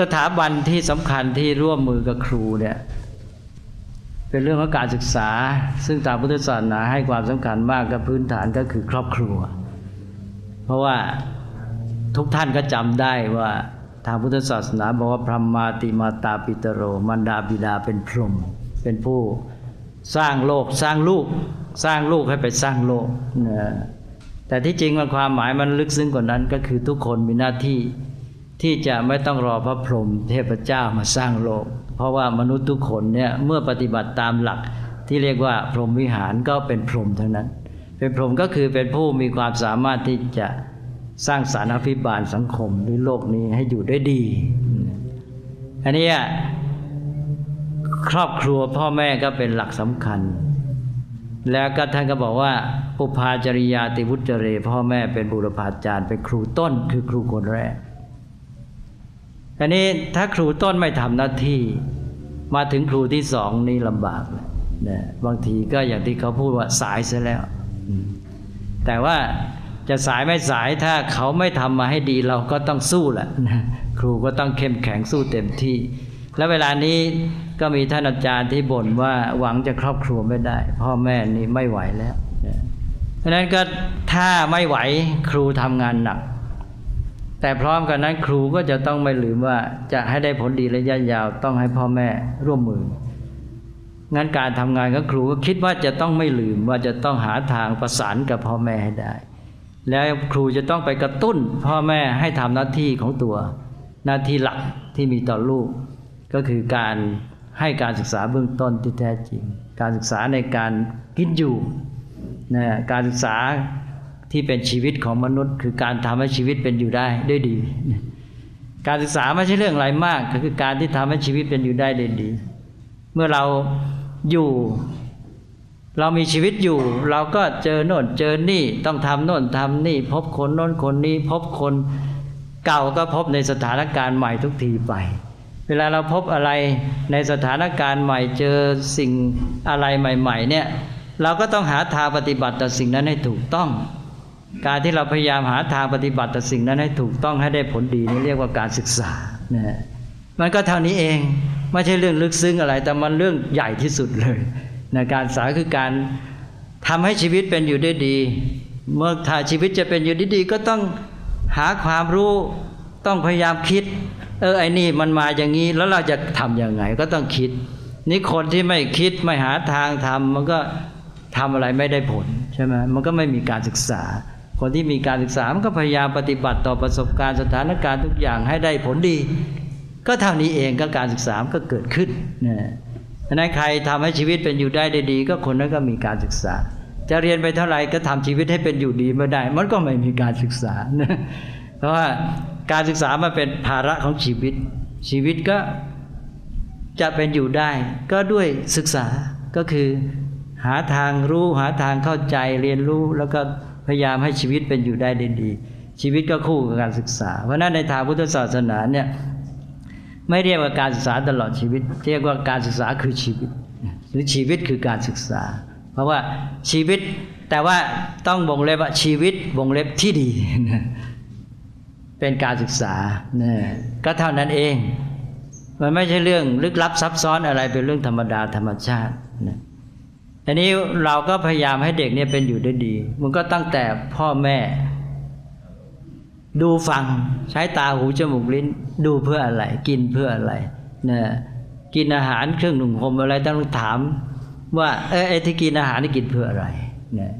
สถาบันที่สำคัญที่ร่วมมือกับครูเนี่ยเป็นเรื่องของการศึกษา ซึ่งทางพุทธศาสนาให้ความสำคัญมากกับพื้นฐานก็คือครอบครัว เพราะว่าทุกท่านก็จำได้ว่าทางพุทธศาสนาบอกว่าพระมาติมาตาปิตโรมันดาบิดาเป็นพรหมเป็นผู้สร้างโลกสร้างลูก สร้างลูกให้ไปสร้างโลกนะ แต่ที่จริงมันความหมายมันลึกซึ้งกว่านั้นก็คือทุกคนมีหน้าที่ที่จะไม่ต้องรอพระพรหมเทพเจ้ามาสร้างโลก เพราะว่ามนุษย์ทุกคนเนี่ยเมื่อปฏิบัติตามหลักที่เรียกว่าพรหมวิหารก็เป็นพรหมทั้งนั้น เป็นพรหมก็คือเป็นผู้มีความสามารถที่จะสร้างสารอภิบาลสังคมหรือโลกนี้ให้อยู่ได้ดี อันนี้ครอบครัวพ่อแม่ก็เป็นหลักสำคัญ แล้วก็ท่านก็บอกว่าปุพาจริยาติวุจเร พ่อแม่เป็นบุรพาจารย์เป็นครูต้นคือครูคนแรกอันนี้ถ้าครูต้นไม่ทำหน้าที่ มาถึงครูที่สองนี่ลำบากนะบางทีก็อย่างที่เขาพูดว่าสายซะแล้ว แต่ว่าจะสายไม่สายถ้าเขาไม่ทำมาให้ดีเราก็ต้องสู้แหละครูก็ต้องเข้มแข็งสู้เต็มที่ แล้วเวลานี้ ก็มีท่านอาจารย์ที่บ่นว่าหวังจะครอบครัวไม่ได้ พ่อแม่นี่ไม่ไหวแล้วเพราะนั้นก็ถ้าไม่ไหวครูทำงานหนัก แต่พร้อมกันนั้นครูก็จะต้องไม่ลืมว่าจะให้ได้ผลดีระยะยาวต้องให้พ่อแม่ร่วมมืองั้นการทำงานของครูก็คิดว่าจะต้องไม่ลืมว่าจะต้องหาทางประสานกับพ่อแม่ให้ได้ แล้วครูจะต้องไปกระตุ้นพ่อแม่ให้ทำหน้าที่ของตัว หน้าที่หลักที่มีต่อลูก ก็คือการ ให้การศึกษาเบื้องต้นที่แท้จริง การศึกษาในการกินอยู่นะการศึกษาที่เป็นชีวิตของมนุษย์ คือการทำให้ชีวิตเป็นอยู่ได้ด้วยดี การศึกษาไม่ใช่เรื่องอะไรมากก็คือการที่ทำให้ชีวิตเป็นอยู่ได้ด้วยดี เมื่อเราอยู่เรามีชีวิตอยู่ เราก็เจอโน่นเจอนี่ต้องทำโน่นทำนี่ พบคนโน่นคนนี้ พบคนเก่าก็พบในสถานการณ์ใหม่ทุกทีไป เวลาเราพบอะไรในสถานการณ์ใหม่เจอสิ่งอะไรใหม่ ๆ เนี่ยเราก็ต้องหาทางปฏิบัติต่อสิ่งนั้นให้ถูกต้อง การที่เราพยายามหาทางปฏิบัติต่อสิ่งนั้นให้ถูกต้องให้ได้ผลดีนี่เรียกว่าการศึกษานะมันก็เท่านี้เองไม่ใช่เรื่องลึกซึ้งอะไร แต่มันเรื่องใหญ่ที่สุดเลยนะการศึกษาคือการทำให้ชีวิตเป็นอยู่ได้ดี เมื่อถ้าชีวิตจะเป็นอยู่ดีๆก็ต้องหาความรู้ต้องพยายามคิด เออไอ้นี่มันมาอย่างนี้แล้วเราจะทํำยังไงก็ต้องคิด นี่คนที่ไม่คิดไม่หาทางทำมันก็ทำอะไรไม่ได้ผลใช่ไหมมันก็ไม่มีการศึกษา คนที่มีการศึกษามันก็พยายามปฏิบัติต่อประสบการณ์สถานการณ์ทุกอย่างให้ได้ผลดี ก็เท่านี้เองก็การศึกษาก็เกิดขึ้นนะฉะนั้นใครทำให้ชีวิตเป็นอยู่ได้ดีก็คนนั้นก็มีการศึกษา จะเรียนไปเท่าไหร่ก็ทำชีวิตให้เป็นอยู่ดีไม่ได้ มันก็ไม่มีการศึกษานะเพราะว่า การศึกษามันเป็นภาระของชีวิต ชีวิตก็จะเป็นอยู่ได้ ก็ด้วยศึกษาก็คือหาทางรู้หาทางเข้าใจเรียนรู้ แล้วก็พยายามให้ชีวิตเป็นอยู่ได้ดี ชีวิตก็คู่กับการศึกษา เพราะนั้นในทางพุทธศาสนาเนี่ยไม่เรียกว่าการศึกษาตลอดชีวิต เรียกว่าการศึกษาคือชีวิต หรือชีวิตคือการศึกษา เพราะว่าชีวิตแต่ว่าต้องบ่งเล็บว่าชีวิตบ่งเล็บที่ดี เป็นการศึกษาเนี่ยก็เท่านั้นเอง มันไม่ใช่เรื่องลึกลับซับซ้อนอะไรเป็นเรื่องธรรมดาธรรมชาตินะอันนี้เราก็พยายามให้เด็กเนี่ยเป็นอยู่ได้ดี มันก็ตั้งแต่พ่อแม่ ดูฟังใช้ตาหูจมูกลิ้น ดูเพื่ออะไร กินเพื่ออะไรเนี่ยกินอาหารเครื่องหนุ่มหมอะไรต้องถาม ว่าเออไอ้ที่กินอาหารนี่กินเพื่ออะไรนะ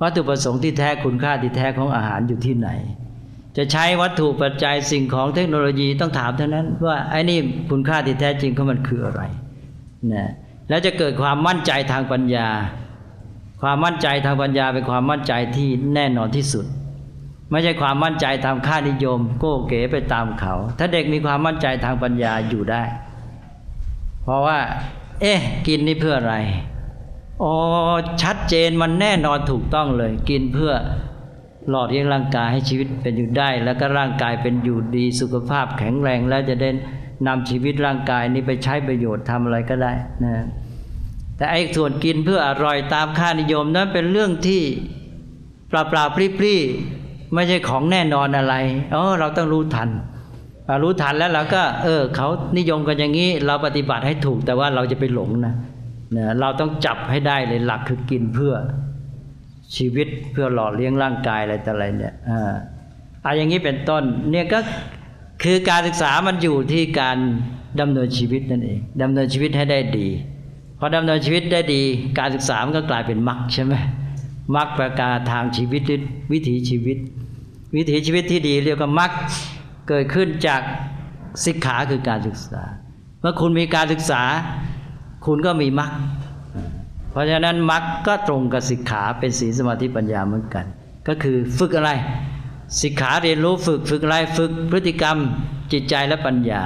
วัตถุประสงค์ที่แท้คุณค่าที่แท้ของอาหารอยู่ที่ไหน จะใช้วัตถุปัจจัยสิ่งของเทคโนโลยีต้องถามเท่านั้น ว่าไอ้นี่คุณค่าที่แท้จริงของมันคืออะไรนะแล้วจะเกิดความมั่นใจทางปัญญา ความมั่นใจทางปัญญาเป็นความมั่นใจที่แน่นอนที่สุด ไม่ใช่ความมั่นใจตามค่านิยม โก้เก๋ไปตามเขา ถ้าเด็กมีความมั่นใจทางปัญญาอยู่ได้ เพราะว่า เอ๊ะ กินนี่เพื่ออะไรอ๋อชัดเจนมันแน่นอนถูกต้องเลย กินเพื่อ หล่อเลี้ยงร่างกายให้ชีวิตเป็นอยู่ได้ แล้วก็ร่างกายเป็นอยู่ดีสุขภาพแข็งแรงแล้วจะได้นำชีวิตร่างกายนี้ไปใช้ประโยชน์ทำอะไรก็ได้นะแต่ไอ้ส่วนกินเพื่ออร่อยตามค่านิยมนั้นเป็นเรื่องที่เปล่าเปล่าปรี้ๆไม่ใช่ของแน่นอนอะไรอ๋อเราต้องรู้ทันรู้ทันแล้วเราก็ เออเขานิยมกันอย่างนี้ เราปฏิบัติให้ถูกแต่ว่าเราจะไปหลงนะนะเราต้องจับให้ได้เลยหลักคือกินเพื่อ ชีวิตเพื่อหล่อเลี้ยงร่างกายอะไรต่ออะไรเนี่ยอ่าอะอย่างนี้เป็นต้นเนี่ยก็คือการศึกษามันอยู่ที่การดำเนินชีวิตนั่นเองดำเนินชีวิตให้ได้ดีพอดำเนินชีวิตได้ดี การศึกษามันก็กลายเป็นมรรคใช่ไหมมรรคประการทางชีวิตวิถีชีวิต วิถีชีวิตที่ดีเรียกว่ามรรคเกิดขึ้นจากศิกขาคือการศึกษา เมื่อคุณมีการศึกษา คุณก็มีมรรค ราะฉะนั้นมรรคก็ตรงกับสิกขาเป็นศีลสมาธิปัญญาเหมือนกัน ก็คือฝึกอะไร สิกขาเรียนรู้ฝึกฝึกอะไรฝึกพฤติกรรมจิตใจและปัญญา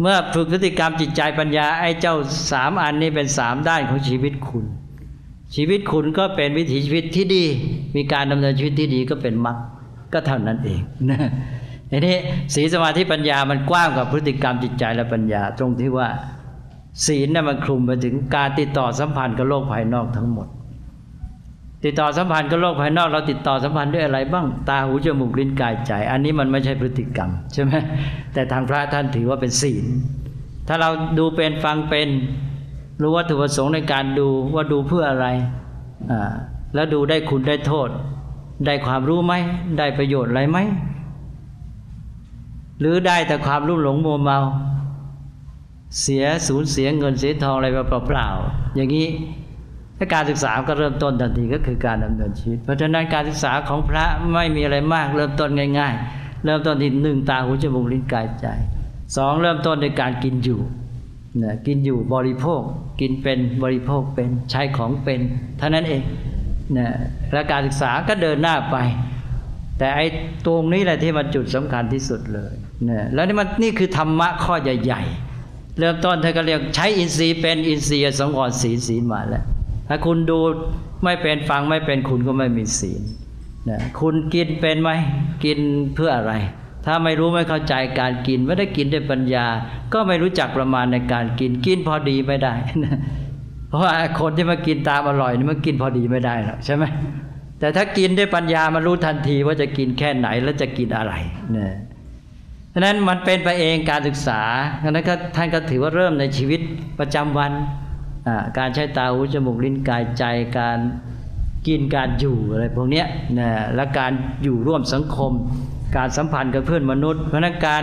เมื่อฝึกพฤติกรรมจิตใจปัญญาไอ้เจ้าสามอันนี้เป็นสามด้านของชีวิตคุณ ชีวิตคุณก็เป็นวิถีชีวิตที่ดี มีการดำเนินชีวิตที่ดีก็เป็นมรรคก็เท่านั้นเองนะทีนี้ศีลสมาธิปัญญามันกว้างกว่าพฤติกรรมจิตใจและปัญญา ตรงที่ว่า ศีลน่ะมันคลุมไปถึงการติดต่อสัมพันธ์กับโลกภายนอกทั้งหมด ติดต่อสัมพันธ์กับโลกภายนอก เราติดต่อสัมพันธ์ด้วยอะไรบ้างตาหูจมูกลิ้นกายใจ อันนี้มันไม่ใช่พฤติกรรมใช่ไหมแต่ทางพระท่านถือว่าเป็นศีล ถ้าเราดูเป็นฟังเป็นรู้วัตถุประสงค์ในการดูว่าดูเพื่ออะไรอ่าแล้วดูได้คุณได้โทษ ได้ความรู้ไหมได้ประโยชน์อะไรไหมหรือได้แต่ความรุ่มหลงมัวเมา เสียสูญเสียเงินเสียทองอะไรเปล่าๆอย่างนี้ถ้าการศึกษาก็เริ่มต้นทันทีก็คือการดำเนินชีวิต เพราะฉะนั้นการศึกษาของพระไม่มีอะไรมากเริ่มต้นง่าย ๆ เริ่มต้นที่หนึ่งตาหูจมูกลิ้นกายใจสองเริ่มต้นในการกินอยู่นะกินอยู่บริโภค กินเป็นบริโภคเป็นใช้ของเป็นเท่านั้นเองนะและการศึกษาก็เดินหน้าไป แต่ไอ้ตรงนี้แหละที่มันจุดสำคัญที่สุดเลยนะแล้วนี่มันนี่คือธรรมะข้อใหญ่ ๆ เริ่มต้นเธอก็เรียกใช้อินทรีย์เป็นอินทรีย์สงวนศีลศีลมาแล้ว ถ้าคุณดูไม่เป็นฟังไม่เป็นคุณก็ไม่มีศีลนะคุณกินเป็นไหมกินเพื่ออะไร ถ้าไม่รู้ไม่เข้าใจการกิน ไม่ได้กินด้วยปัญญา ก็ไม่รู้จักประมาณในการกินกินพอดีไม่ได้ เพราะว่าคนที่มากินตามอร่อยนี่มันกินพอดีไม่ได้หรอกใช่ไหมแต่ถ้ากินด้วยปัญญามันรู้ทันทีว่าจะกินแค่ไหนแล้วจะกินอะไรเนี่ย ฉะนั้นมันเป็นไปเองการศึกษาฉะนั้นท่านก็ถือว่าเริ่มในชีวิตประจำวัน การใช้ตาหูจมูกลิ้นกายใจการกินการอยู่อะไรพวกนี้นะและการอยู่ร่วมสังคม การสัมพันธ์กับเพื่อนมนุษย์ เพราะนั้นการ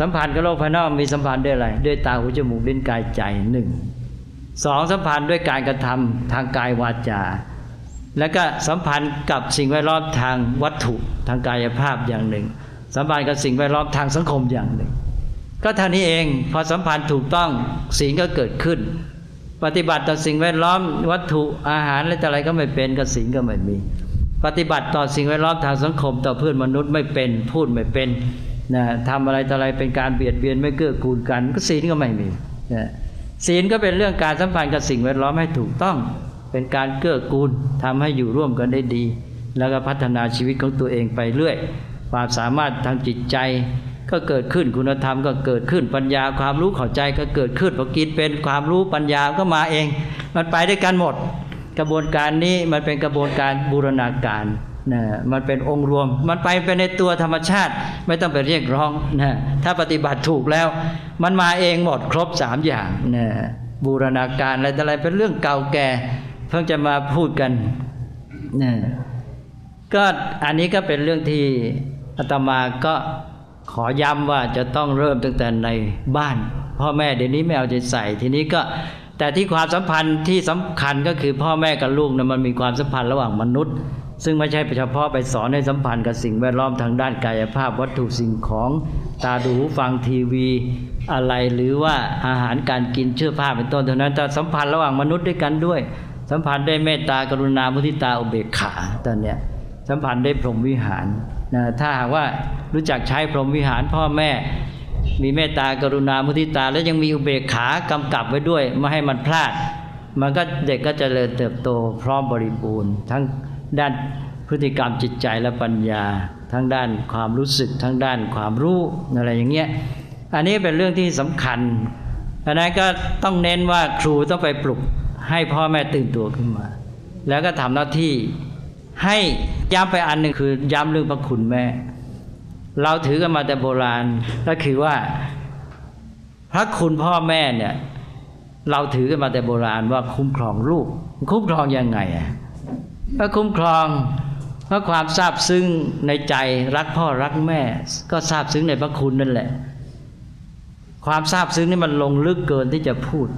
สัมพันธ์กับโลกภายนอกมีสัมพันธ์ด้วยอะไรด้วยตาหูจมูกลิ้นกายใจหนึ่งสองสัมพันธ์ด้วยการกระทำทางกายวาจา แล้วก็สัมพันธ์กับสิ่งแวดล้อมทางวัตถุทางกายภาพอย่างหนึ่ง สัมพันธ์กับสิ่งแวดล้อมทางสังคมอย่างหนึ่ง ก็ท่านี้เองพอสัมพันธ์ถูกต้องสิ่งก็เกิดขึ้น ปฏิบัติต่อสิ่งแวดล้อมวัตถุอาหารอะไรต่ออะไรก็ไม่เป็นก็สิ่งก็ไม่มี ปฏิบัติต่อสิ่งแวดล้อมทางสังคม ต่อเพื่อนมนุษย์ไม่เป็นพูดไม่เป็นนะทำอะไรต่ออะไรเป็นการเบียดเบียนไม่เกื้อกูลกันก็ศีลก็ไม่มีนะศีลก็เป็นเรื่องการสัมพันธ์กับสิ่งแวดล้อมให้ถูกต้อง เป็นการเกื้อกูลทำให้อยู่ร่วมกันได้ดี แล้วก็พัฒนาชีวิตของตัวเองไปเรื่อย ความสามารถทางจิตใจก็เกิดขึ้นคุณธรรมก็เกิดขึ้นปัญญาความรู้เข้าใจก็เกิดขึ้นพอกินเป็นความรู้ปัญญาก็มาเอง มันไปด้วยกันหมด กระบวนการนี้มันเป็นกระบวนการบูรณาการนะมันเป็นองค์รวม มันไปเป็นในตัวธรรมชาติไม่ต้องไปเรียกร้องนะถ้าปฏิบัติถูกแล้ว มันมาเองหมดครบสามอย่างนะบูรณาการอะไรอะไรเป็นเรื่องเก่าแก่ เพิ่งจะมาพูดกันนะก็อันนี้ก็เป็นเรื่องที่ อาตมาก็ขอย้ำว่าจะต้องเริ่มตั้งแต่ในบ้าน พ่อแม่เดี๋ยวนี้ไม่เอาใจใส่ทีนี้ก็แต่ที่ความสัมพันธ์ที่สำคัญก็คือพ่อแม่กับลูกนะมันมีความสัมพันธ์ระหว่างมนุษย์ ซึ่งไม่ใช่เฉพาะไปสอนให้สัมพันธ์กับสิ่งแวดล้อมทางด้านกายภาพวัตถุสิ่งของตาดูฟังทีวีอะไรหรือว่าอาหารการกินเชื่อผ้าเป็นต้นเท่านั้นแต่สัมพันธ์ระหว่างมนุษย์ด้วยกันด้วย สัมพันธ์ได้เมตตากรุณามุทิตาอุเบกขาตอนเนี้ยสัมพันธ์ได้พรหมวิหาร นะถ้าหากว่ารู้จักใช้พรหมวิหารพ่อแม่ มีเมตตากรุณามุทิตา แล้วยังมีอุเบกขากำกับไว้ด้วยไม่ให้มันพลาด มันก็เด็กก็จเจริญเติบโตพร้อมบริบูรณ์ ทั้งด้านพฤติกรรมจิตใจและปัญญา ทั้งด้านความรู้สึกทั้งด้านความรู้อะไรอย่างเงี้ยอันนี้เป็นเรื่องที่สำคัญอันนั้นก็ต้องเน้นว่าครูต้องไปปลุกให้พ่อแม่ตื่นตัวขึ้นมา แล้วก็ทำหน้าที่ ให้ย้ำไปอันหนึ่งคือย้ำเรื่องพระคุณแม่ เราถือกันมาแต่โบราณก็คือว่า พระคุณพ่อแม่เนี่ย เราถือกันมาแต่โบราณว่าคุ้มครองลูก คุ้มครองยังไงอะก็คุ้มครองเพราะความซาบซึ้งในใจรักพ่อรักแม่ ก็ซาบซึ้งในพระคุณนั่นแหละ ความซาบซึ้งนี่มันลงลึกเกินที่จะพูด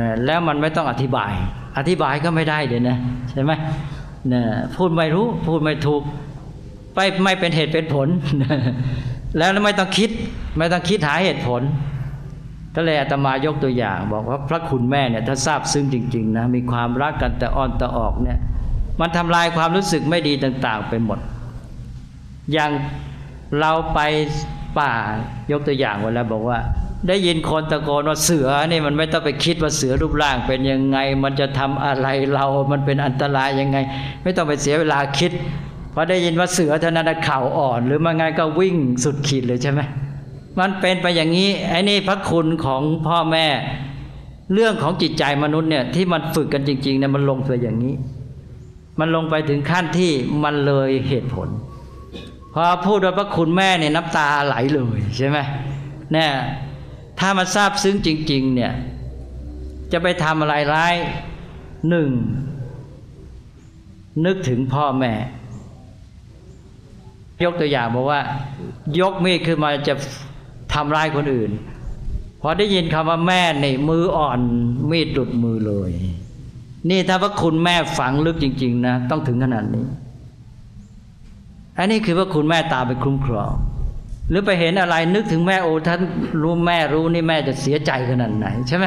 นะแล้วมันไม่ต้องอธิบาย อธิบายก็ไม่ได้เดี๋ยวนะใช่ไหม นะพูดไม่รู้ พูดไม่ถูก ไปไม่เป็นเหตุเป็นผล แล้วไม่ต้องคิด ไม่ต้องคิดหาเหตุผลก็เลยอาตมายกตัวอย่าง บอกว่าพระคุณแม่เนี่ยถ้าทราบซึ้งจริงๆนะมีความรักกันแต่อ่อนแต่ออกเนี่ย มันทำลายความรู้สึกไม่ดีต่าง ๆ ไปหมด อย่างเราไปป่ายกตัวอย่างไว้แล้วบอกว่า ได้ยินคนตะโกนว่าเสือนี่มันไม่ต้องไปคิดว่าเสือรูปร่างเป็นยังไง มันจะทำอะไรเรา มันเป็นอันตรายยังไง ไม่ต้องไปเสียเวลาคิดพอได้ยินว่าเสือเท่านั้นข่าวอ่อน หรือมาไงก็วิ่งสุดขีดเลยใช่ไหมมันเป็นไปอย่างนี้ไอ้นี่พระคุณของพ่อแม่ เรื่องของจิตใจมนุษย์เนี่ยที่มันฝึกกันจริงๆเนี่ยมันลงไปอย่างนี้ มันลงไปถึงขั้นที่มันเลยเหตุผลพอพูดว่าพระคุณแม่เนี่ยน้ำตาไหลเลยใช่ไหมเนี่ย ถ้ามันทราบซึ้งจริง ๆ เนี่ย จะไปทำอะไรร้ายหนึ่ง นึกถึงพ่อแม่ ยกตัวอย่างบอกว่า ยกมีดขึ้นมาจะทำร้ายคนอื่น พอได้ยินคำว่าแม่นี่มืออ่อนมีดหลุดมือเลย นี่ถ้าว่าคุณแม่ฝังลึกจริง ๆ นะ ต้องถึงขนาดนี้อันนี้คือว่าคุณแม่ตาไปคุ้มครอง หรือไปเห็นอะไรนึกถึงแม่โอ้ท่านรู้แม่รู้นี่แม่จะเสียใจขนาดไหนใช่ไหม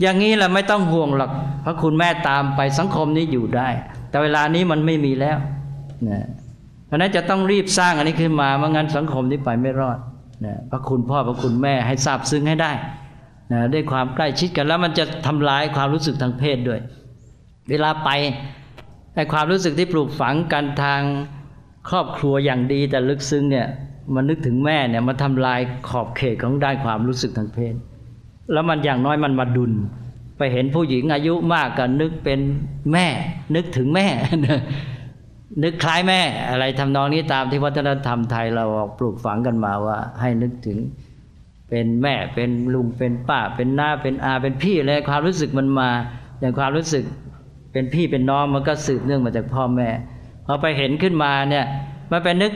อย่างนี้แหละไม่ต้องห่วงหรอกเพราะคุณแม่ตามไปสังคมนี้อยู่ได้ แต่เวลานี้มันไม่มีแล้วนะเพราะนั้นจะต้องรีบสร้างอันนี้ขึ้นมาไม่งั้นสังคมนี้ไปไม่รอดนะพระคุณพ่อพระคุณแม่ให้ทราบซึ้งให้ได้นะด้วยความใกล้ชิดกันแล้วมันจะทำลายความรู้สึกทางเพศด้วย เวลาไปในความรู้สึกที่ปลูกฝังกันทางครอบครัวอย่างดีแต่ลึกซึ้งเนี่ย มันนึกถึงแม่เนี่ยมาทำลายขอบเขตของด้านความรู้สึกทางเพศ แล้วมันอย่างน้อยมันมาดุล ไปเห็นผู้หญิงอายุมากกันนึกเป็นแม่ นึกถึงแม่ นึกคล้ายแม่ อะไรทำนองนี้ตามที่วัฒนธรรมไทยเราปลูกฝังกันมาว่า ให้นึกถึงเป็นแม่เป็นลุงเป็นป้า เป็นหน้าเป็นอาเป็นพี่อะไรความรู้สึกมันมาอย่างความรู้สึกเป็นพี่เป็นน้องมันก็สืบเนื่องมาจากพ่อแม่พอไปเห็นขึ้นมาเนี่ยมันไปนึก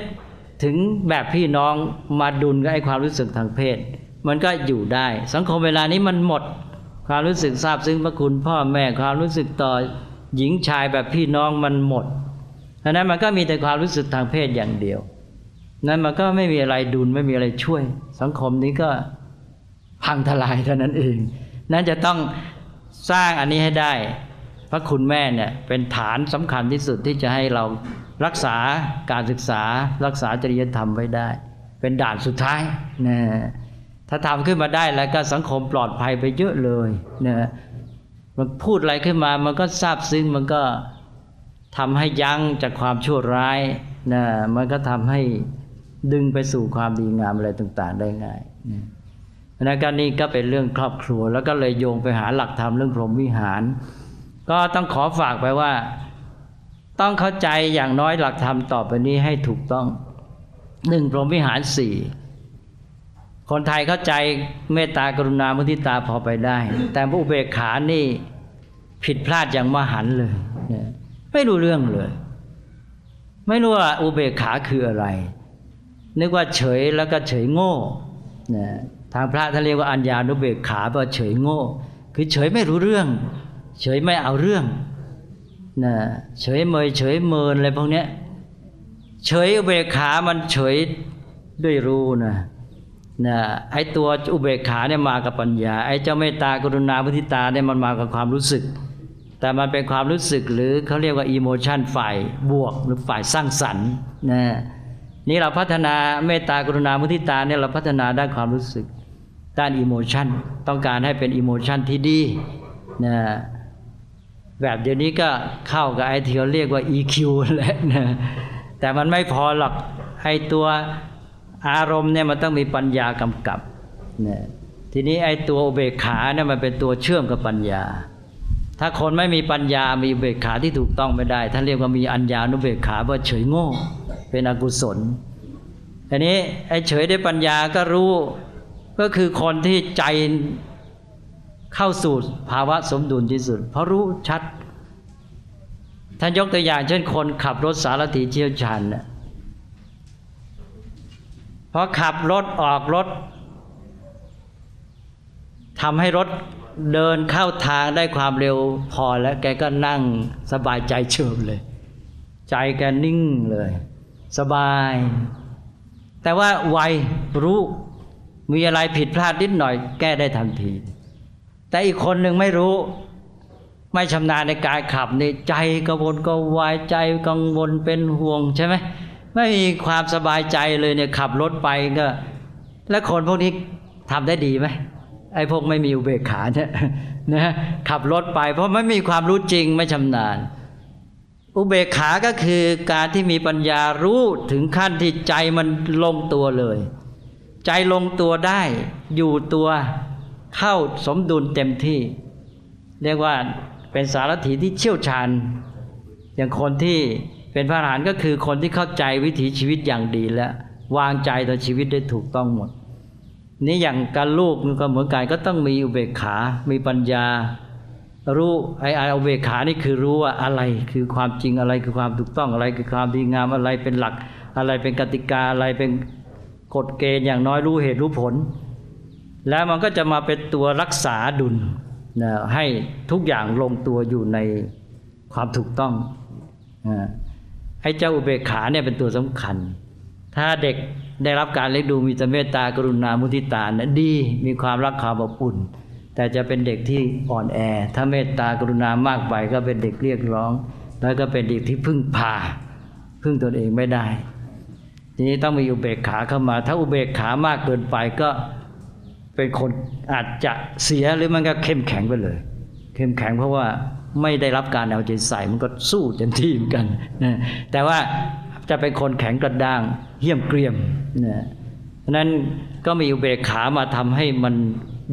ถึงแบบพี่น้องมาดุลกับไอ้ความรู้สึกทางเพศ มันก็อยู่ได้ สังคมเวลานี้มันหมด ความรู้สึกทราบซึ้งพระคุณพ่อแม่ความรู้สึกต่อหญิงชายแบบพี่น้องมันหมดราะนั้นมันก็มีแต่ความรู้สึกทางเพศอย่างเดียว นั้นมันก็ไม่มีอะไรดุลไม่มีอะไรช่วย สังคมนี้ก็พังทลายเท่านั้นเอง นั้นจะต้องสร้างอันนี้ให้ได้ พระคุณแม่เนี่ยเป็นฐานสำคัญที่สุดที่จะให้เรา รักษาการศึกษารักษาจริยธรรมไว้ได้ เป็นด่านสุดท้ายนะถ้าทำขึ้นมาได้แล้วก็สังคมปลอดภัยไปเยอะเลยนะมันพูดอะไรขึ้นมามันก็ทราบซึ้งมันก็ทำให้ยั้งจากความชั่วร้ายนะมันก็ทำให้ดึงไปสู่ความดีงามอะไรต่าง ๆ ได้ง่ายนะการนี้ก็เป็นเรื่องครอบครัว แล้วก็เลยโยงไปหาหลักธรรมเรื่องพรหมวิหาร ก็ต้องขอฝากไปว่า ต้องเข้าใจอย่างน้อยหลักธรรมต่อไปนี้ให้ถูกต้องหนึ่งพรหมวิหารสี่คนไทยเข้าใจเมตตากรุณามุทิตาพอไปได้ แต่พระอุเบกขานี่ผิดพลาดอย่างมหันเลยเนี่ยไม่รู้เรื่องเลย ไม่รู้ว่าอุเบกขาคืออะไร นึกว่าเฉยแล้วก็เฉยโง่นะทางพระท่านเรียกว่าอัญญานุเบกขาแปลว่าเฉยโง่ คือเฉยไม่รู้เรื่อง เฉยไม่เอาเรื่อง นะเฉยเมยเฉยเมินอะไรพวกเนี้ยเฉยอุเบกขามันเฉยด้วยรู้นะนะไอตัวอุเบกขาเนี่ยมากับปัญญา ไอเจ้าเมตตากรุณามุทิตาเนี่ยมันมากับความรู้สึก แต่มันเป็นความรู้สึกหรือเขาเรียกว่า emotion ฝ่ายบวกหรือฝ่ายสร้างสรรค์นะนี่เราพัฒนาเมตตากรุณามุทิตาเนี่ยเราพัฒนาด้านความรู้สึกด้าน emotion ต้องการให้เป็น emotion ที่ดีนะ แบบเดี๋ยวนี้ก็เข้ากับไอ้ที่เขาเรียกว่า EQ แหละนะแต่มันไม่พอหรอกไอ้ตัวอารมณ์เนี่ยมันต้องมีปัญญากำกับนะทีนี้ไอ้ตัวอุเบกขาเนี่ยมันเป็นตัวเชื่อมกับปัญญา ถ้าคนไม่มีปัญญามีอุเบกขาที่ถูกต้องไม่ได้ท่านเรียกว่ามีอัญญานุเบกขาว่าเฉยโง่ เป็นอกุศลอันนี้ไอ้เฉยได้ปัญญาก็รู้ก็คือคนที่ใจ เข้าสู่ภาวะสมดุลที่สุด เพราะรู้ชัด ท่านยกตัวอย่าง เช่นคนขับรถสารถีเชี่ยวชาญนะพอขับรถออกรถทำให้รถเดินเข้าทางได้ความเร็วพอแล้วแกก็นั่งสบายใจเฉิบเลย ใจแกนิ่งเลย สบาย แต่ว่าไวรู้มีอะไรผิดพลาดนิดหน่อย แก้ได้ทันที แต่อีกคนหนึ่งไม่รู้ ไม่ชำนาญในการขับนี่ใจกระวนก็วายใจกังวลเป็นห่วงใช่ไหมไม่มีความสบายใจเลยเนี่ยขับรถไปก็แล้วคนพวกนี้ทำได้ดีไหมไอ้พวกไม่มีอุเบกขาเนี่ยนะขับรถไป เพราะไม่มีความรู้จริงไม่ชำนาญ อุเบกขาก็คือการที่มีปัญญารู้ถึงขั้นที่ใจมันลงตัวเลย ใจลงตัวได้อยู่ตัว เข้าสมดุลเต็มที่ เรียกว่าเป็นสารถีที่เชี่ยวชาญ อย่างคนที่เป็นพระอรหันต์ก็คือคนที่เข้าใจวิถีชีวิตอย่างดีแล้ว วางใจต่อชีวิตได้ถูกต้องหมด นี่อย่างการลูกก็เหมือนกันก็ต้องมีอุเบกขา มีปัญญา รู้ไอ้ไอ้อุเบกขานี่คือรู้ว่าอะไรคือความจริงอะไรคือความถูกต้องอะไร คือความดีงามอะไรเป็นหลัก อะไรเป็นกติกาอะไรเป็นกฎเกณฑ์อย่างน้อยรู้เหตุรู้ผล แล้วมันก็จะมาเป็นตัวรักษาดุลนะให้ทุกอย่างลงตัวอยู่ในความถูกต้องไอ้เจ้าอุเบกขาเนี่ยเป็นตัวสำคัญ ถ้าเด็กได้รับการเลี้ยงดูมีแต่เมตตากรุณามุทิตานะดีมีความรักความอบอุ่น แต่จะเป็นเด็กที่อ่อนแอ ถ้าเมตตากรุณามากไปก็เป็นเด็กเรียกร้อง แล้วก็เป็นเด็กที่พึ่งพา พึ่งตนเองไม่ได้ ทีนี้ต้องมีอุเบกขาเข้ามา ถ้าอุเบกขามากเกินไปก็ เป็นคนอาจจะเสียหรือมันก็เข้มแข็งไปเลย เข้มแข็งเพราะว่าไม่ได้รับการเอาใจใส่มันก็สู้เต็มที่เหมือนกันนะแต่ว่าจะเป็นคนแข็งกระด้างเหี้ยมเกรียมนะนั้นก็มีอุเบกขามาทำให้มัน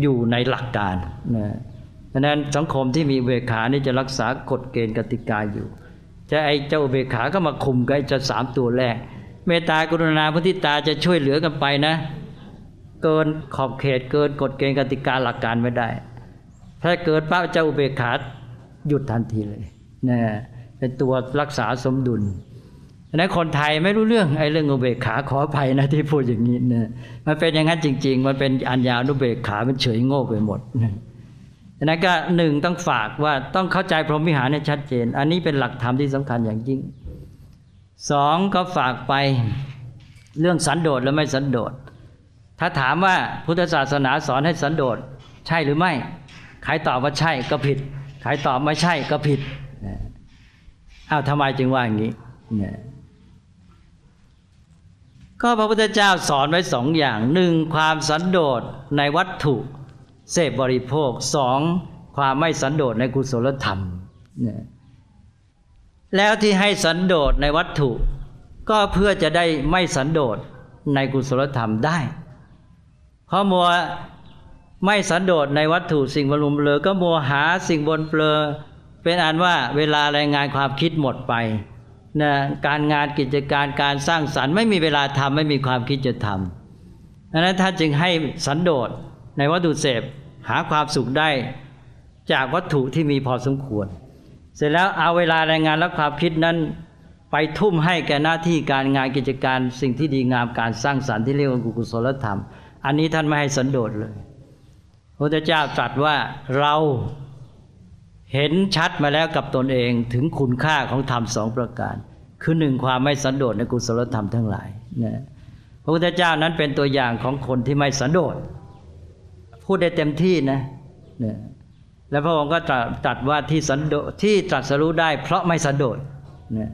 อยู่ในหลักการนะเพราะนั้นสังคมที่มีอุเบกขานี่จะรักษากฎเกณฑ์กติกาอยู่จะไอ้เจ้าอุเบกขาก็มาคุมกับไอ้เจ้าสามตัวแรกเมตตากรุณาพุทธิตาจะช่วยเหลือกันไปนะ เกินขอบเขตเกินกฎเกณฑ์กติกาหลักการไม่ได้ ถ้าเกิดป้าเจ้าอุเบกขาหยุดทันทีเลยนะเป็นตัวรักษาสมดุลนั้นคนไทยไม่รู้เรื่องไอ้เรื่องอุเบกขาขออภัยนะที่พูดอย่างนี้นะมันเป็นอย่างนั้นจริง ๆ มันเป็นอัญญานุเบกขามันเฉยโง่ไปหมดนั้นก็หนึ่งต้องฝากว่าต้องเข้าใจพรหมวิหารให้ชัดเจน อันนี้เป็นหลักธรรมที่สำคัญอย่างยิ่งสองก็ฝากไปเรื่องสันโดษและไม่สันโดษ ถ้าถามว่าพุทธศาสนาสอนให้สันโดษใช่หรือไม่ ใครตอบว่าใช่ก็ผิด ใครตอบไม่ใช่ก็ผิดอ้าวทำไมจึงว่าอย่างนี้ก็พระพุทธเจ้าสอนไว้สองอย่างหนึ่งความสันโดษในวัตถุเสพบริโภคสองความไม่สันโดษในกุศลธรรม แล้วที่ให้สันโดษในวัตถุ ก็เพื่อจะได้ไม่สันโดษในกุศลธรรมได้ เพราะมัวไม่สันโดษในวัตถุสิ่งบรรลุเบลอก็มัวหาสิ่งบนเปลอเป็นอันว่าเวลารายงานความคิดหมดไปนะการงานกิจการการสร้างสรรค์ไม่มีเวลาทำไม่มีความคิดจะทำดังนั้นท่านจึงให้สันโดษในวัตถุเสพหาความสุขได้จากวัตถุที่มีพอสมควร เสร็จแล้วเอาเวลารายงานและความคิดนั้นไปทุ่มให้แก่หน้าที่การงานกิจการสิ่งที่ดีงามการสร้างสรรค์ที่เรียกว่ากุศลธรรม อันนี้ท่านไม่ให้สันโดษเลยพระเจ้าตรัสว่าเราเห็นชัดมาแล้วกับตนเองถึงคุณค่าของธรรมสองประการ คือหนึ่งความไม่สันโดษในกุศลธรรมทั้งหลายนะพระพุทธเจ้านั้นเป็นตัวอย่างของคนที่ไม่สันโดษพูดได้เต็มที่นะนะแล้วพระองค์ก็ตรัสว่าที่สันโดษที่ตรัสรู้ได้ เพราะไม่สันโดษนะ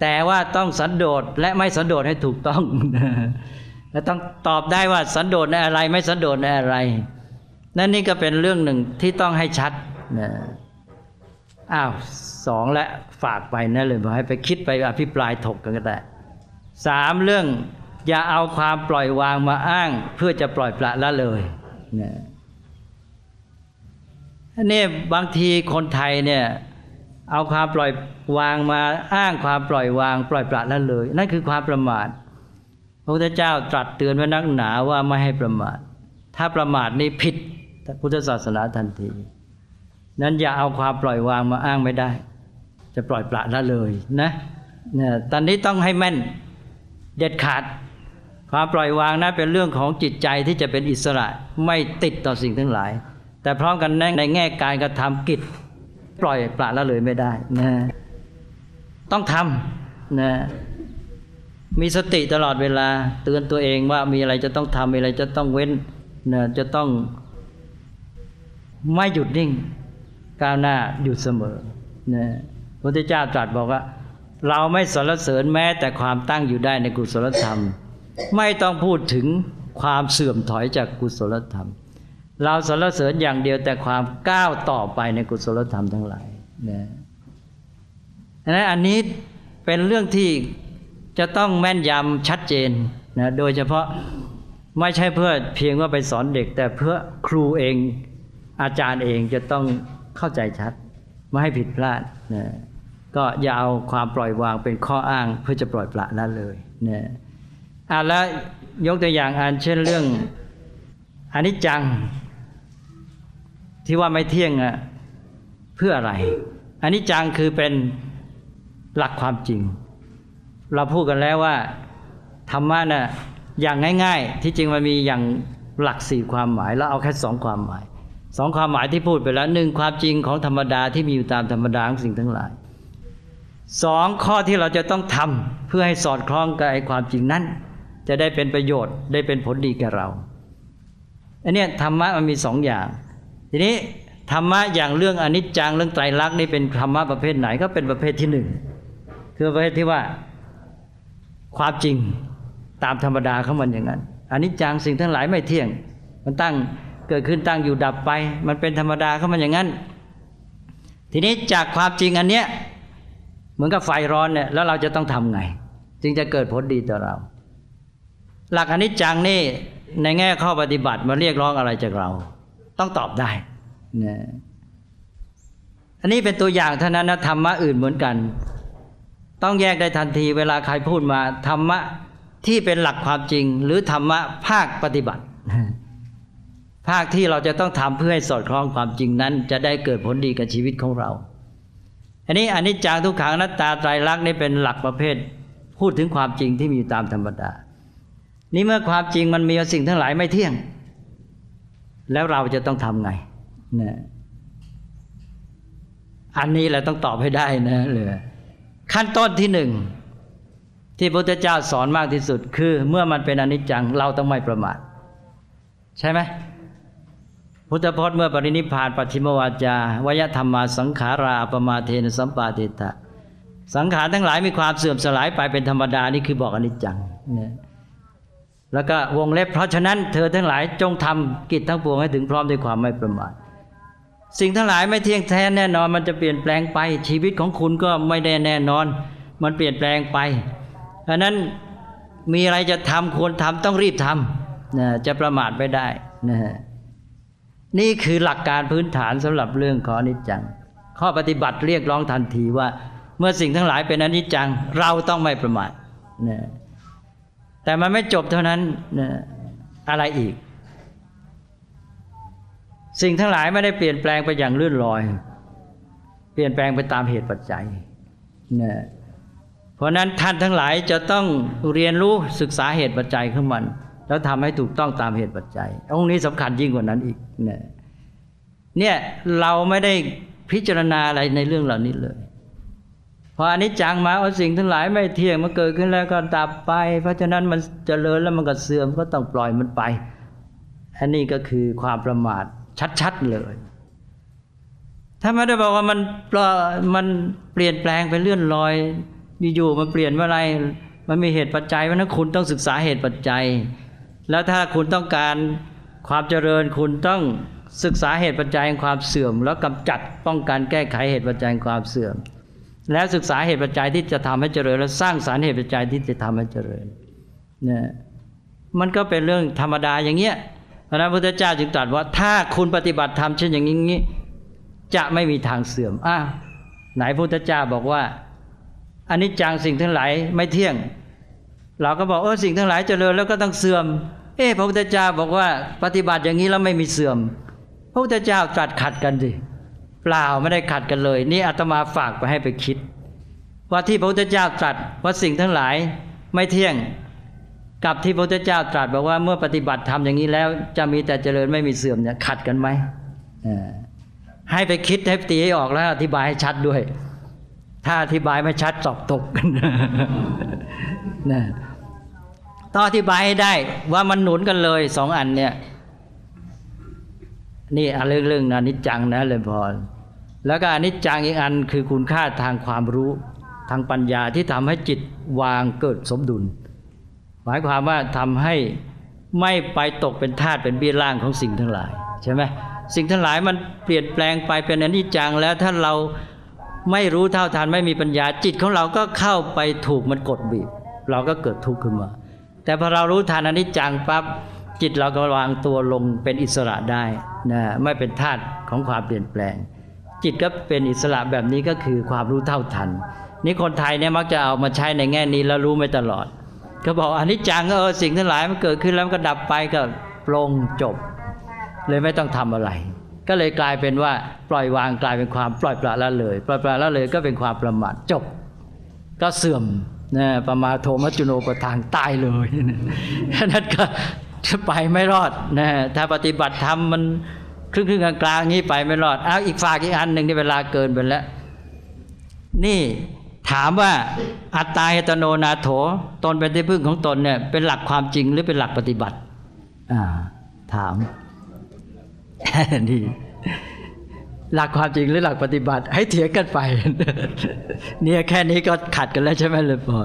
แต่ว่าต้องสันโดษและไม่สันโดษให้ถูกต้องนะ และต้องตอบได้ว่าสันโดษในอะไรไม่สันโดษในอะไร นั่นนี่ก็เป็นเรื่องหนึ่งที่ต้องให้ชัดนะอ้าวสองและฝากไปนะเลยบอกให้ไปคิดไปอภิปรายถกกันก็ได้สามเรื่องอย่าเอาความปล่อยวางมาอ้าง เพื่อจะปล่อยปละละเลยนะนี่บางทีคนไทยเนี่ยเอาความปล่อยวางมาอ้างความปล่อยวาง ปล่อยปละละเลย นั่นคือความประมาท ระพุทธเจ้าตรัสเตือนไว้นักหนาว่าไม่ให้ประมาท ถ้าประมาทนี่ผิดพุทธศาสนาทันที นั้นอย่าเอาความปล่อยวางมาอ้างไม่ได้ จะปล่อยปละละเลยนะเนี่ยตอนนี้ต้องให้แม่นเด็ดขาด ความปล่อยวางนะเป็นเรื่องของจิตใจที่จะเป็นอิสระไม่ติดต่อสิ่งทั้งหลาย แต่พร้อมกันในแง่การกระทำกิจ ปล่อยปละละเลยไม่ได้นะต้องทำนะ มีสติตลอดเวลาเตือนตัวเองว่ามีอะไรจะต้องทำมีอะไรจะต้องเว้นนะจะต้องไม่หยุดนิ่ง ก้าวหน้าหยุดเสมอนะพระพุทธเจ้าตรัสบอกว่า เราไม่สรรเสริญแม้แต่ความตั้งอยู่ได้ในกุศลธรรม ไม่ต้องพูดถึงความเสื่อมถอยจากกุศลธรรม เราสรรเสริญอย่างเดียวแต่ความก้าวต่อไปในกุศลธรรมทั้งหลายนะนั้นอันนี้เป็นเรื่องที่ จะต้องแม่นยำชัดเจนนะโดยเฉพาะไม่ใช่เพื่อเพียงว่าไปสอนเด็ก แต่เพื่อครูเองอาจารย์เองจะต้องเข้าใจชัด ไม่ให้ผิดพลาดนะก็อย่าเอาความปล่อยวางเป็นข้ออ้างเพื่อจะปล่อยปละละเลยนะอะแล้วยกตัวอย่างอันเช่นเรื่องอนิจจัง ที่ว่าไม่เที่ยงอะเพื่ออะไรอนิจจังคือเป็นหลักความจริง เราพูดกันแล้วว่าธรรมะน่ะอย่างง่าย ๆ ที่จริงมันมีอย่างหลักสี่ความหมายแล้วเอาแค่สองความหมายสองความหมายที่พูดไปแล้วหนึ่งความจริงของธรรมดาที่มีอยู่ตามธรรมดาของสิ่งทั้งหลายสองข้อที่เราจะต้องทำเพื่อให้สอดคล้องกับไอ้ความจริงนั้น จะได้เป็นประโยชน์ได้เป็นผลดีแก่เราอันนี้ธรรมะมันมีสองอย่าง ทีนี้ธรรมะอย่างเรื่องอนิจจังเรื่องไตรลักษณ์นี่เป็นธรรมะประเภทไหนก็เป็นประเภทที่หนึ่งคือประเภทที่ว่า ความจริงตามธรรมดาของมันอย่างนั้นอนิจจังสิ่งทั้งหลายไม่เที่ยง มันตั้งเกิดขึ้นตั้งอยู่ดับไป มันเป็นธรรมดาของมันอย่างนั้น ทีนี้จากความจริงอันเนี้ยเหมือนกับไฟร้อนเนี่ยแล้วเราจะต้องทำไง จึงจะเกิดผลดีต่อเรา หลักอนิจจังนี่ในแง่ข้อปฏิบัติมาเรียกร้องอะไรจากเรา ต้องตอบได้นะอันนี้เป็นตัวอย่างเท่านั้นนะธรรมะอื่นเหมือนกัน ต้องแยกได้ทันทีเวลาใครพูดมาธรรมะที่เป็นหลักความจริง หรือธรรมะภาคปฏิบัติ ภาคที่เราจะต้องทำเพื่อให้สอดคล้องความจริงนั้น จะได้เกิดผลดีกับชีวิตของเรา อันนี้อันนี้จางทุกขังนัตตาไตรลักษณ์นี่เป็นหลักประเภท พูดถึงความจริงที่มีอยู่ตามธรรมดา นี่เมื่อความจริงมันมีสิ่งทั้งหลายไม่เที่ยง แล้วเราจะต้องทำไงนะอันนี้แหละต้องตอบให้ได้นะเลย ขั้นต้นที่หนึ่งที่พระพุทธเจ้าสอนมากที่สุด คือเมื่อมันเป็นอนิจจังเราต้องไม่ประมาทใช่ไหมพุทธพจน์เมื่อปรินิพานปัจฉิมวาจาวยธรรมาสังขาราปมาเทนสัมปาเทตะสังขารทั้งหลายมีความเสื่อมสลายไปเป็นธรรมดานี่คือบอกอนิจจังนะแล้วก็วงเล็บเพราะฉะนั้นเธอทั้งหลายจงทำกิจทั้งปวงให้ถึงพร้อมด้วยความไม่ประมาท สิ่งทั้งหลายไม่เที่ยงแท้แน่นอน มันจะเปลี่ยนแปลงไป ชีวิตของคุณก็ไม่ได้แน่นอน มันเปลี่ยนแปลงไปเพราะนั้นมีอะไรจะทำควรทำต้องรีบทำนะจะประมาทไม่ได้นะนี่คือหลักการพื้นฐานสำหรับเรื่องของอนิจจัง ข้อปฏิบัติเรียกร้องทันทีว่า เมื่อสิ่งทั้งหลายเป็นอนิจจัง เราต้องไม่ประมาทนะแต่มันไม่จบเท่านั้นนะอะไรอีก สิ่งทั้งหลายไม่ได้เปลี่ยนแปลงไปอย่างลื่นลอย เปลี่ยนแปลงไปตามเหตุปัจจัยนะเพราะนั้นท่านทั้งหลายจะต้องเรียนรู้ศึกษาเหตุปัจจัยของมัน แล้วทำให้ถูกต้องตามเหตุปัจจัยองค์นี้สำคัญยิ่งกว่านั้นอีกเนี่ยเนี่ยเราไม่ได้พิจารณาอะไรในเรื่องเหล่านี้เลยพออันนี้จังมาเอาสิ่งทั้งหลายไม่เที่ยงมันเกิดขึ้นแล้วก็ดับไป เพราะฉะนั้นมันจเจริญแล้วมันก็เสื่อมก็ต้องปล่อยมันไปอันนี้ก็คือความประมาท ชัดๆเลย ถ้าไม่ได้บอกว่ามันมันเปลี่ยนแปลงไปเลื่อนลอยอยู่ๆมันเปลี่ยนเมื่อไรมันมีเหตุปัจจัยเพราะนั้นคุณต้องศึกษาเหตุปัจจัย แล้วถ้าคุณต้องการความเจริญคุณต้องศึกษาเหตุปัจจัยความเสื่อม แล้วกำจัดป้องกันแก้ไขเหตุปัจจัยความเสื่อม แล้วศึกษาเหตุปัจจัยที่จะทำให้เจริญ และสร้างสารเหตุปัจจัยที่จะทำให้เจริญเนี่ยมันก็เป็นเรื่องธรรมดาอย่างเงี้ย พระนั้นพุทธเจ้าจึงตรัสว่าถ้าคุณปฏิบัติธรรมเช่นอย่างนี้ จะไม่มีทางเสื่อมอะไหนพุทธเจ้าบอกว่าอันนี้จังสิ่งทั้งหลายไม่เที่ยง เราก็บอกเออสิ่งทั้งหลายเจริญแล้วก็ต้องเสื่อม เออพระพุทธเจ้าบอกว่าปฏิบัติอย่างนี้แล้วไม่มีเสื่อม พระพุทธเจ้าตรัสขัดกันดิเปล่าไม่ได้ขัดกันเลย นี่อาตมาฝากไปให้ไปคิด ว่าที่พระพุทธเจ้าตรัสว่าสิ่งทั้งหลายไม่เที่ยง กับที่พระพุทธเจ้าตรัสบอกว่าเมื่อปฏิบัติทำอย่างนี้แล้ว จะมีแต่เจริญไม่มีเสื่อมเนี่ยขัดกันไหมให้ไปคิดให้ตีให้ออกแล้ว อธิบายให้ชัดด้วย ถ้าอธิบายไม่ชัดสอบตกกันะต้องอธิบายให้ได้ว่ามันหนุนกันเลยสองอันเนี่ยนี่อเรื่องเรื่องอนิจจังนะเลยพอแล้วก็อนิจจังอีกอันคือคุณค่าทางความรู้ทางปัญญาที่ทำให้จิตวางเกิดสมดุล มายความว่าทำให้ไม่ไปตกเป็นทาสเป็นเบี้ยล่างของสิ่งทั้งหลายใช่ไหมสิ่งทั้งหลายมันเปลี่ยนแปลงไปเป็นอนิจจังแล้วถ้าเราไม่รู้เท่าทันไม่มีปัญญาจิตของเราก็เข้าไปถูกมันกดบีบ เราก็เกิดทุกข์ขึ้นมา แต่พอเรารู้ทันอนิจจังปั๊บจิตเราก็วางตัวลงเป็นอิสระได้นะไม่เป็นทาสของความเปลี่ยนแปลง จิตก็เป็นอิสระแบบนี้ก็คือความรู้เท่าทัน นี่คนไทยเนี่ยมักจะเอามาใช้ในแง่นี้แล้วรู้ไม่ตลอด ก็บอกอันิจจังเออสิ่งทั้งหลายมันเกิดขึ้นแล้วมันก็ดับไปก็ปลงจบ เลยไม่ต้องทำอะไร ก็เลยกลายเป็นว่าปล่อยวางกลายเป็นความปล่อยปละละเลย ปล่อยปละละเลยก็เป็นความประมาทจบ ก็เสื่อมนะประมาโทมัจจุโนประทางตายเลยนั่นก็จะไปไม่รอดนะถ้าปฏิบัติธรรมมันครึ่งครึ่งกลางๆงี้ไปไม่รอดเอาอีกฝากอีกอันหนึ่งที่เวลาเกินไปแล้ว นี่ ถามว่าอัตตาเหตโนนาโถตนเป็นที่พึ่งของตนเนี่ยเป็นหลักความจริงหรือเป็นหลักปฏิบัติ อ่า ถามนี่หลักความจริงหรือหลักปฏิบัติ ให้เถียงกันไป เนี่ยแค่นี้ก็ขัดกันแล้วใช่ไหมเลยพอ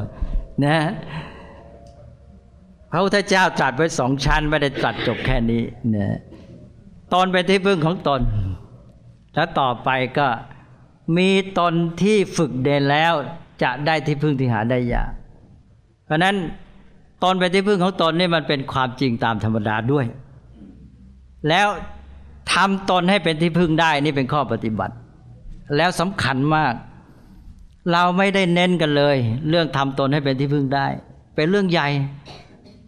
นะพระพุทธเจ้าตรัสไว้สองชั้นไม่ได้ตรัสจบแค่นี้นะตนเป็นที่พึ่งของตน แล้วต่อไปก็ มีตนที่ฝึกเด่นแล้วจะได้ที่พึ่งที่หาได้ยาก เพราะนั้นตนเป็นที่พึ่งของตนนี่มันเป็นความจริงตามธรรมดาด้วย แล้วทำตนให้เป็นที่พึ่งได้นี่เป็นข้อปฏิบัติ แล้วสำคัญมาก เราไม่ได้เน้นกันเลย เรื่องทำตนให้เป็นที่พึ่งได้ เป็นเรื่องใหญ่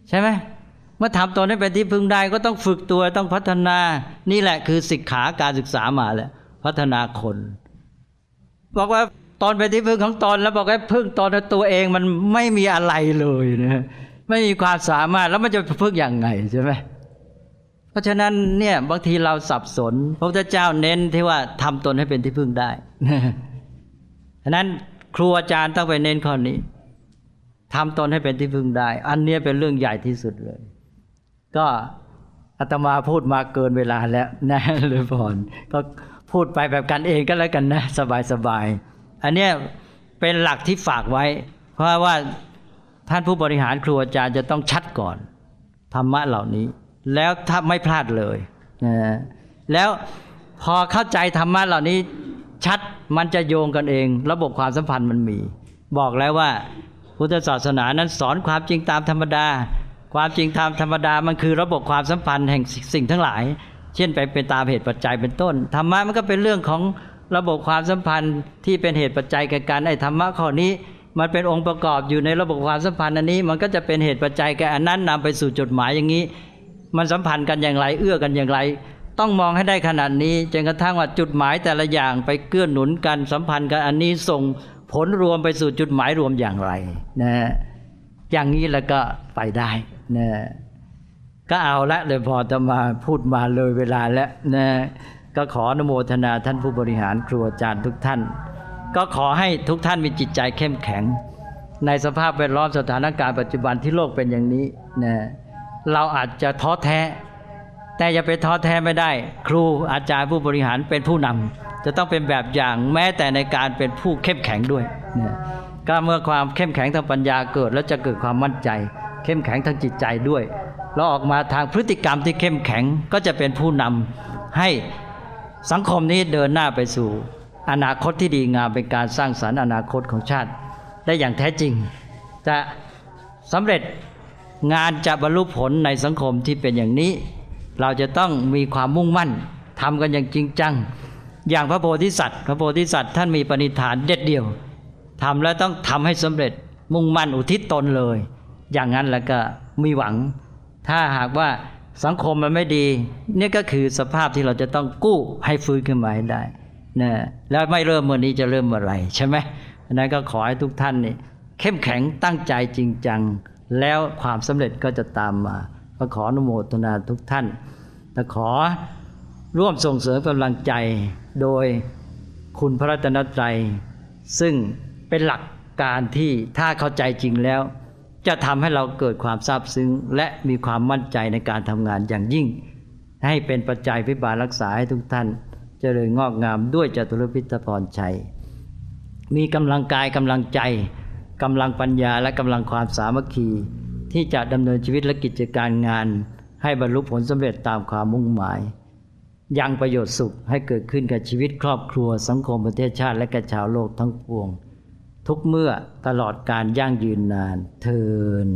ใช่ไหมเมื่อทำตนให้เป็นที่พึ่งได้ก็ต้องฝึกตัวต้องพัฒนา นี่แหละคือศิกขาการศึกษามาแหละพัฒนาคน บอกว่าตอนเป็นที่พึ่งของตนแล้วบอกว่าพึ่งตนตัวเองมันไม่มีอะไรเลยนะไม่มีความสามารถแล้วมันจะพึ่งอย่างไงใช่ไหมเพราะฉะนั้นเนี่ยบางทีเราสับสน พระพุทธเจ้าเน้นที่ว่าทำตนให้เป็นที่พึ่งได้ฉะนั้นครูอาจารย์ต้องไปเน้นข้อนี้ทำตนให้เป็นที่พึ่งได้ อันนี้เป็นเรื่องใหญ่ที่สุดเลย ก็อาตมาพูดมาเกินเวลาแล้วนะเลยพรก็ พูดไปแบบกันเองก็แล้วกันนะ สบายสบายอันเนี้ยเป็นหลักที่ฝากไว้ เพราะว่าท่านผู้บริหารครูอาจารย์จะต้องชัดก่อน ธรรมะเหล่านี้ แล้วถ้าไม่พลาดเลยนะแล้วพอเข้าใจธรรมะเหล่านี้ชัดมันจะโยงกันเอง ระบบความสัมพันธ์มันมี บอกแล้วว่าพุทธศาสนานั้นสอนความจริงตามธรรมดา ความจริงตามธรรมดามันคือระบบความสัมพันธ์แห่งสิ่งทั้งหลาย เช่นไปเป็นตามเหตุปัจจัยเป็นต้นธรรมะมันก็เป็นเรื่องของระบบความสัมพันธ์ที่เป็นเหตุปัจจัยแก่การไอ้ธรรมะข้อนี้ มันเป็นองค์ประกอบอยู่ในระบบความสัมพันธ์อันนี้ มันก็จะเป็นเหตุปัจจัยแก่อันนั้นนำไปสู่จุดหมายอย่างนี้ มันสัมพันธ์กันอย่างไรเอื้อกันอย่างไร ต้องมองให้ได้ขนาดนี้จนกระทั่งว่าจุดหมายแต่ละอย่างไปเกื้อหนุนกันสัมพันธ์กันอันนี้ส่งผลรวมไปสู่จุดหมายรวมอย่างไรนะอย่างนี้แล้วก็ไปได้นะ ก็เอาละเลยพอจะมาพูดมาเลยเวลาแล้วนะก็ขออนุโมทนาท่านผู้บริหารครูอาจารย์ทุกท่าน ก็ขอให้ทุกท่านมีจิตใจเข้มแข็ง ในสภาพแวดล้อมสถานการณ์ปัจจุบันที่โลกเป็นอย่างนี้นะเราอาจจะท้อแท้ แต่อย่าไปท้อแท้ไม่ได้ ครูอาจารย์ผู้บริหารเป็นผู้นำจะต้องเป็นแบบอย่างแม้แต่ในการเป็นผู้เข้มแข็งด้วยนะก็เมื่อความเข้มแข็งทางปัญญาเกิดแล้วจะเกิดความมั่นใจ เข้มแข็งทางจิตใจด้วย แล้วออกมาทางพฤติกรรมที่เข้มแข็งก็จะเป็นผู้นำให้สังคมนี้เดินหน้าไปสู่ อนาคตที่ดีงามเป็นการสร้างสรรค์อนาคตของชาติ ได้อย่างแท้จริง จะสำเร็จงานจะบรรลุผลในสังคมที่เป็นอย่างนี้ เราจะต้องมีความมุ่งมั่นทำกันอย่างจริงจัง อย่างพระโพธิสัตว์ พระโพธิสัตว์ท่านมีปณิธานเด็ดเดียวทำแล้วต้องทำให้สำเร็จมุ่งมั่นอุทิศตนเลย อย่างนั้นแล้วก็มีหวัง ถ้าหากว่าสังคมมันไม่ดีนี่ก็คือสภาพที่เราจะต้องกู้ให้ฟื้นขึ้นมาให้ได้นะแล้วไม่เริ่มเมื่อนี้จะเริ่มเมื่อไหร่ใช่ไหมนั้นก็ขอให้ทุกท่านนี่เข้มแข็งตั้งใจจริงจัง แล้วความสำเร็จก็จะตามมาก็ขออนุโมทนาทุกท่านแต่ขอร่วมส่งเสริมกำลังใจโดยคุณพระรัตนตรัย ซึ่งเป็นหลักการที่ถ้าเข้าใจจริงแล้ว จะทำให้เราเกิดความซาบซึ้ง และมีความมั่นใจในการทำงานอย่างยิ่ง ให้เป็นปัจจัยพิบาลรักษาให้ทุกท่านจเจริญงอกงามด้วยจตุรพิทพรชัย มีกำลังกายกำลังใจกำลังปัญญาและกำลังความสามัคคี ที่จะดำเนินชีวิตและกิจการงาน ให้บรรลุผลสำเร็จตามความมุ่งหมาย ยังประโยชน์สุขให้เกิดขึ้นกับชีวิตครอบครัวสังคมประเทศชาติและกับชาวโลกทั้งปวง ทุกเมื่อตลอดการยั่งยืนนานเทิน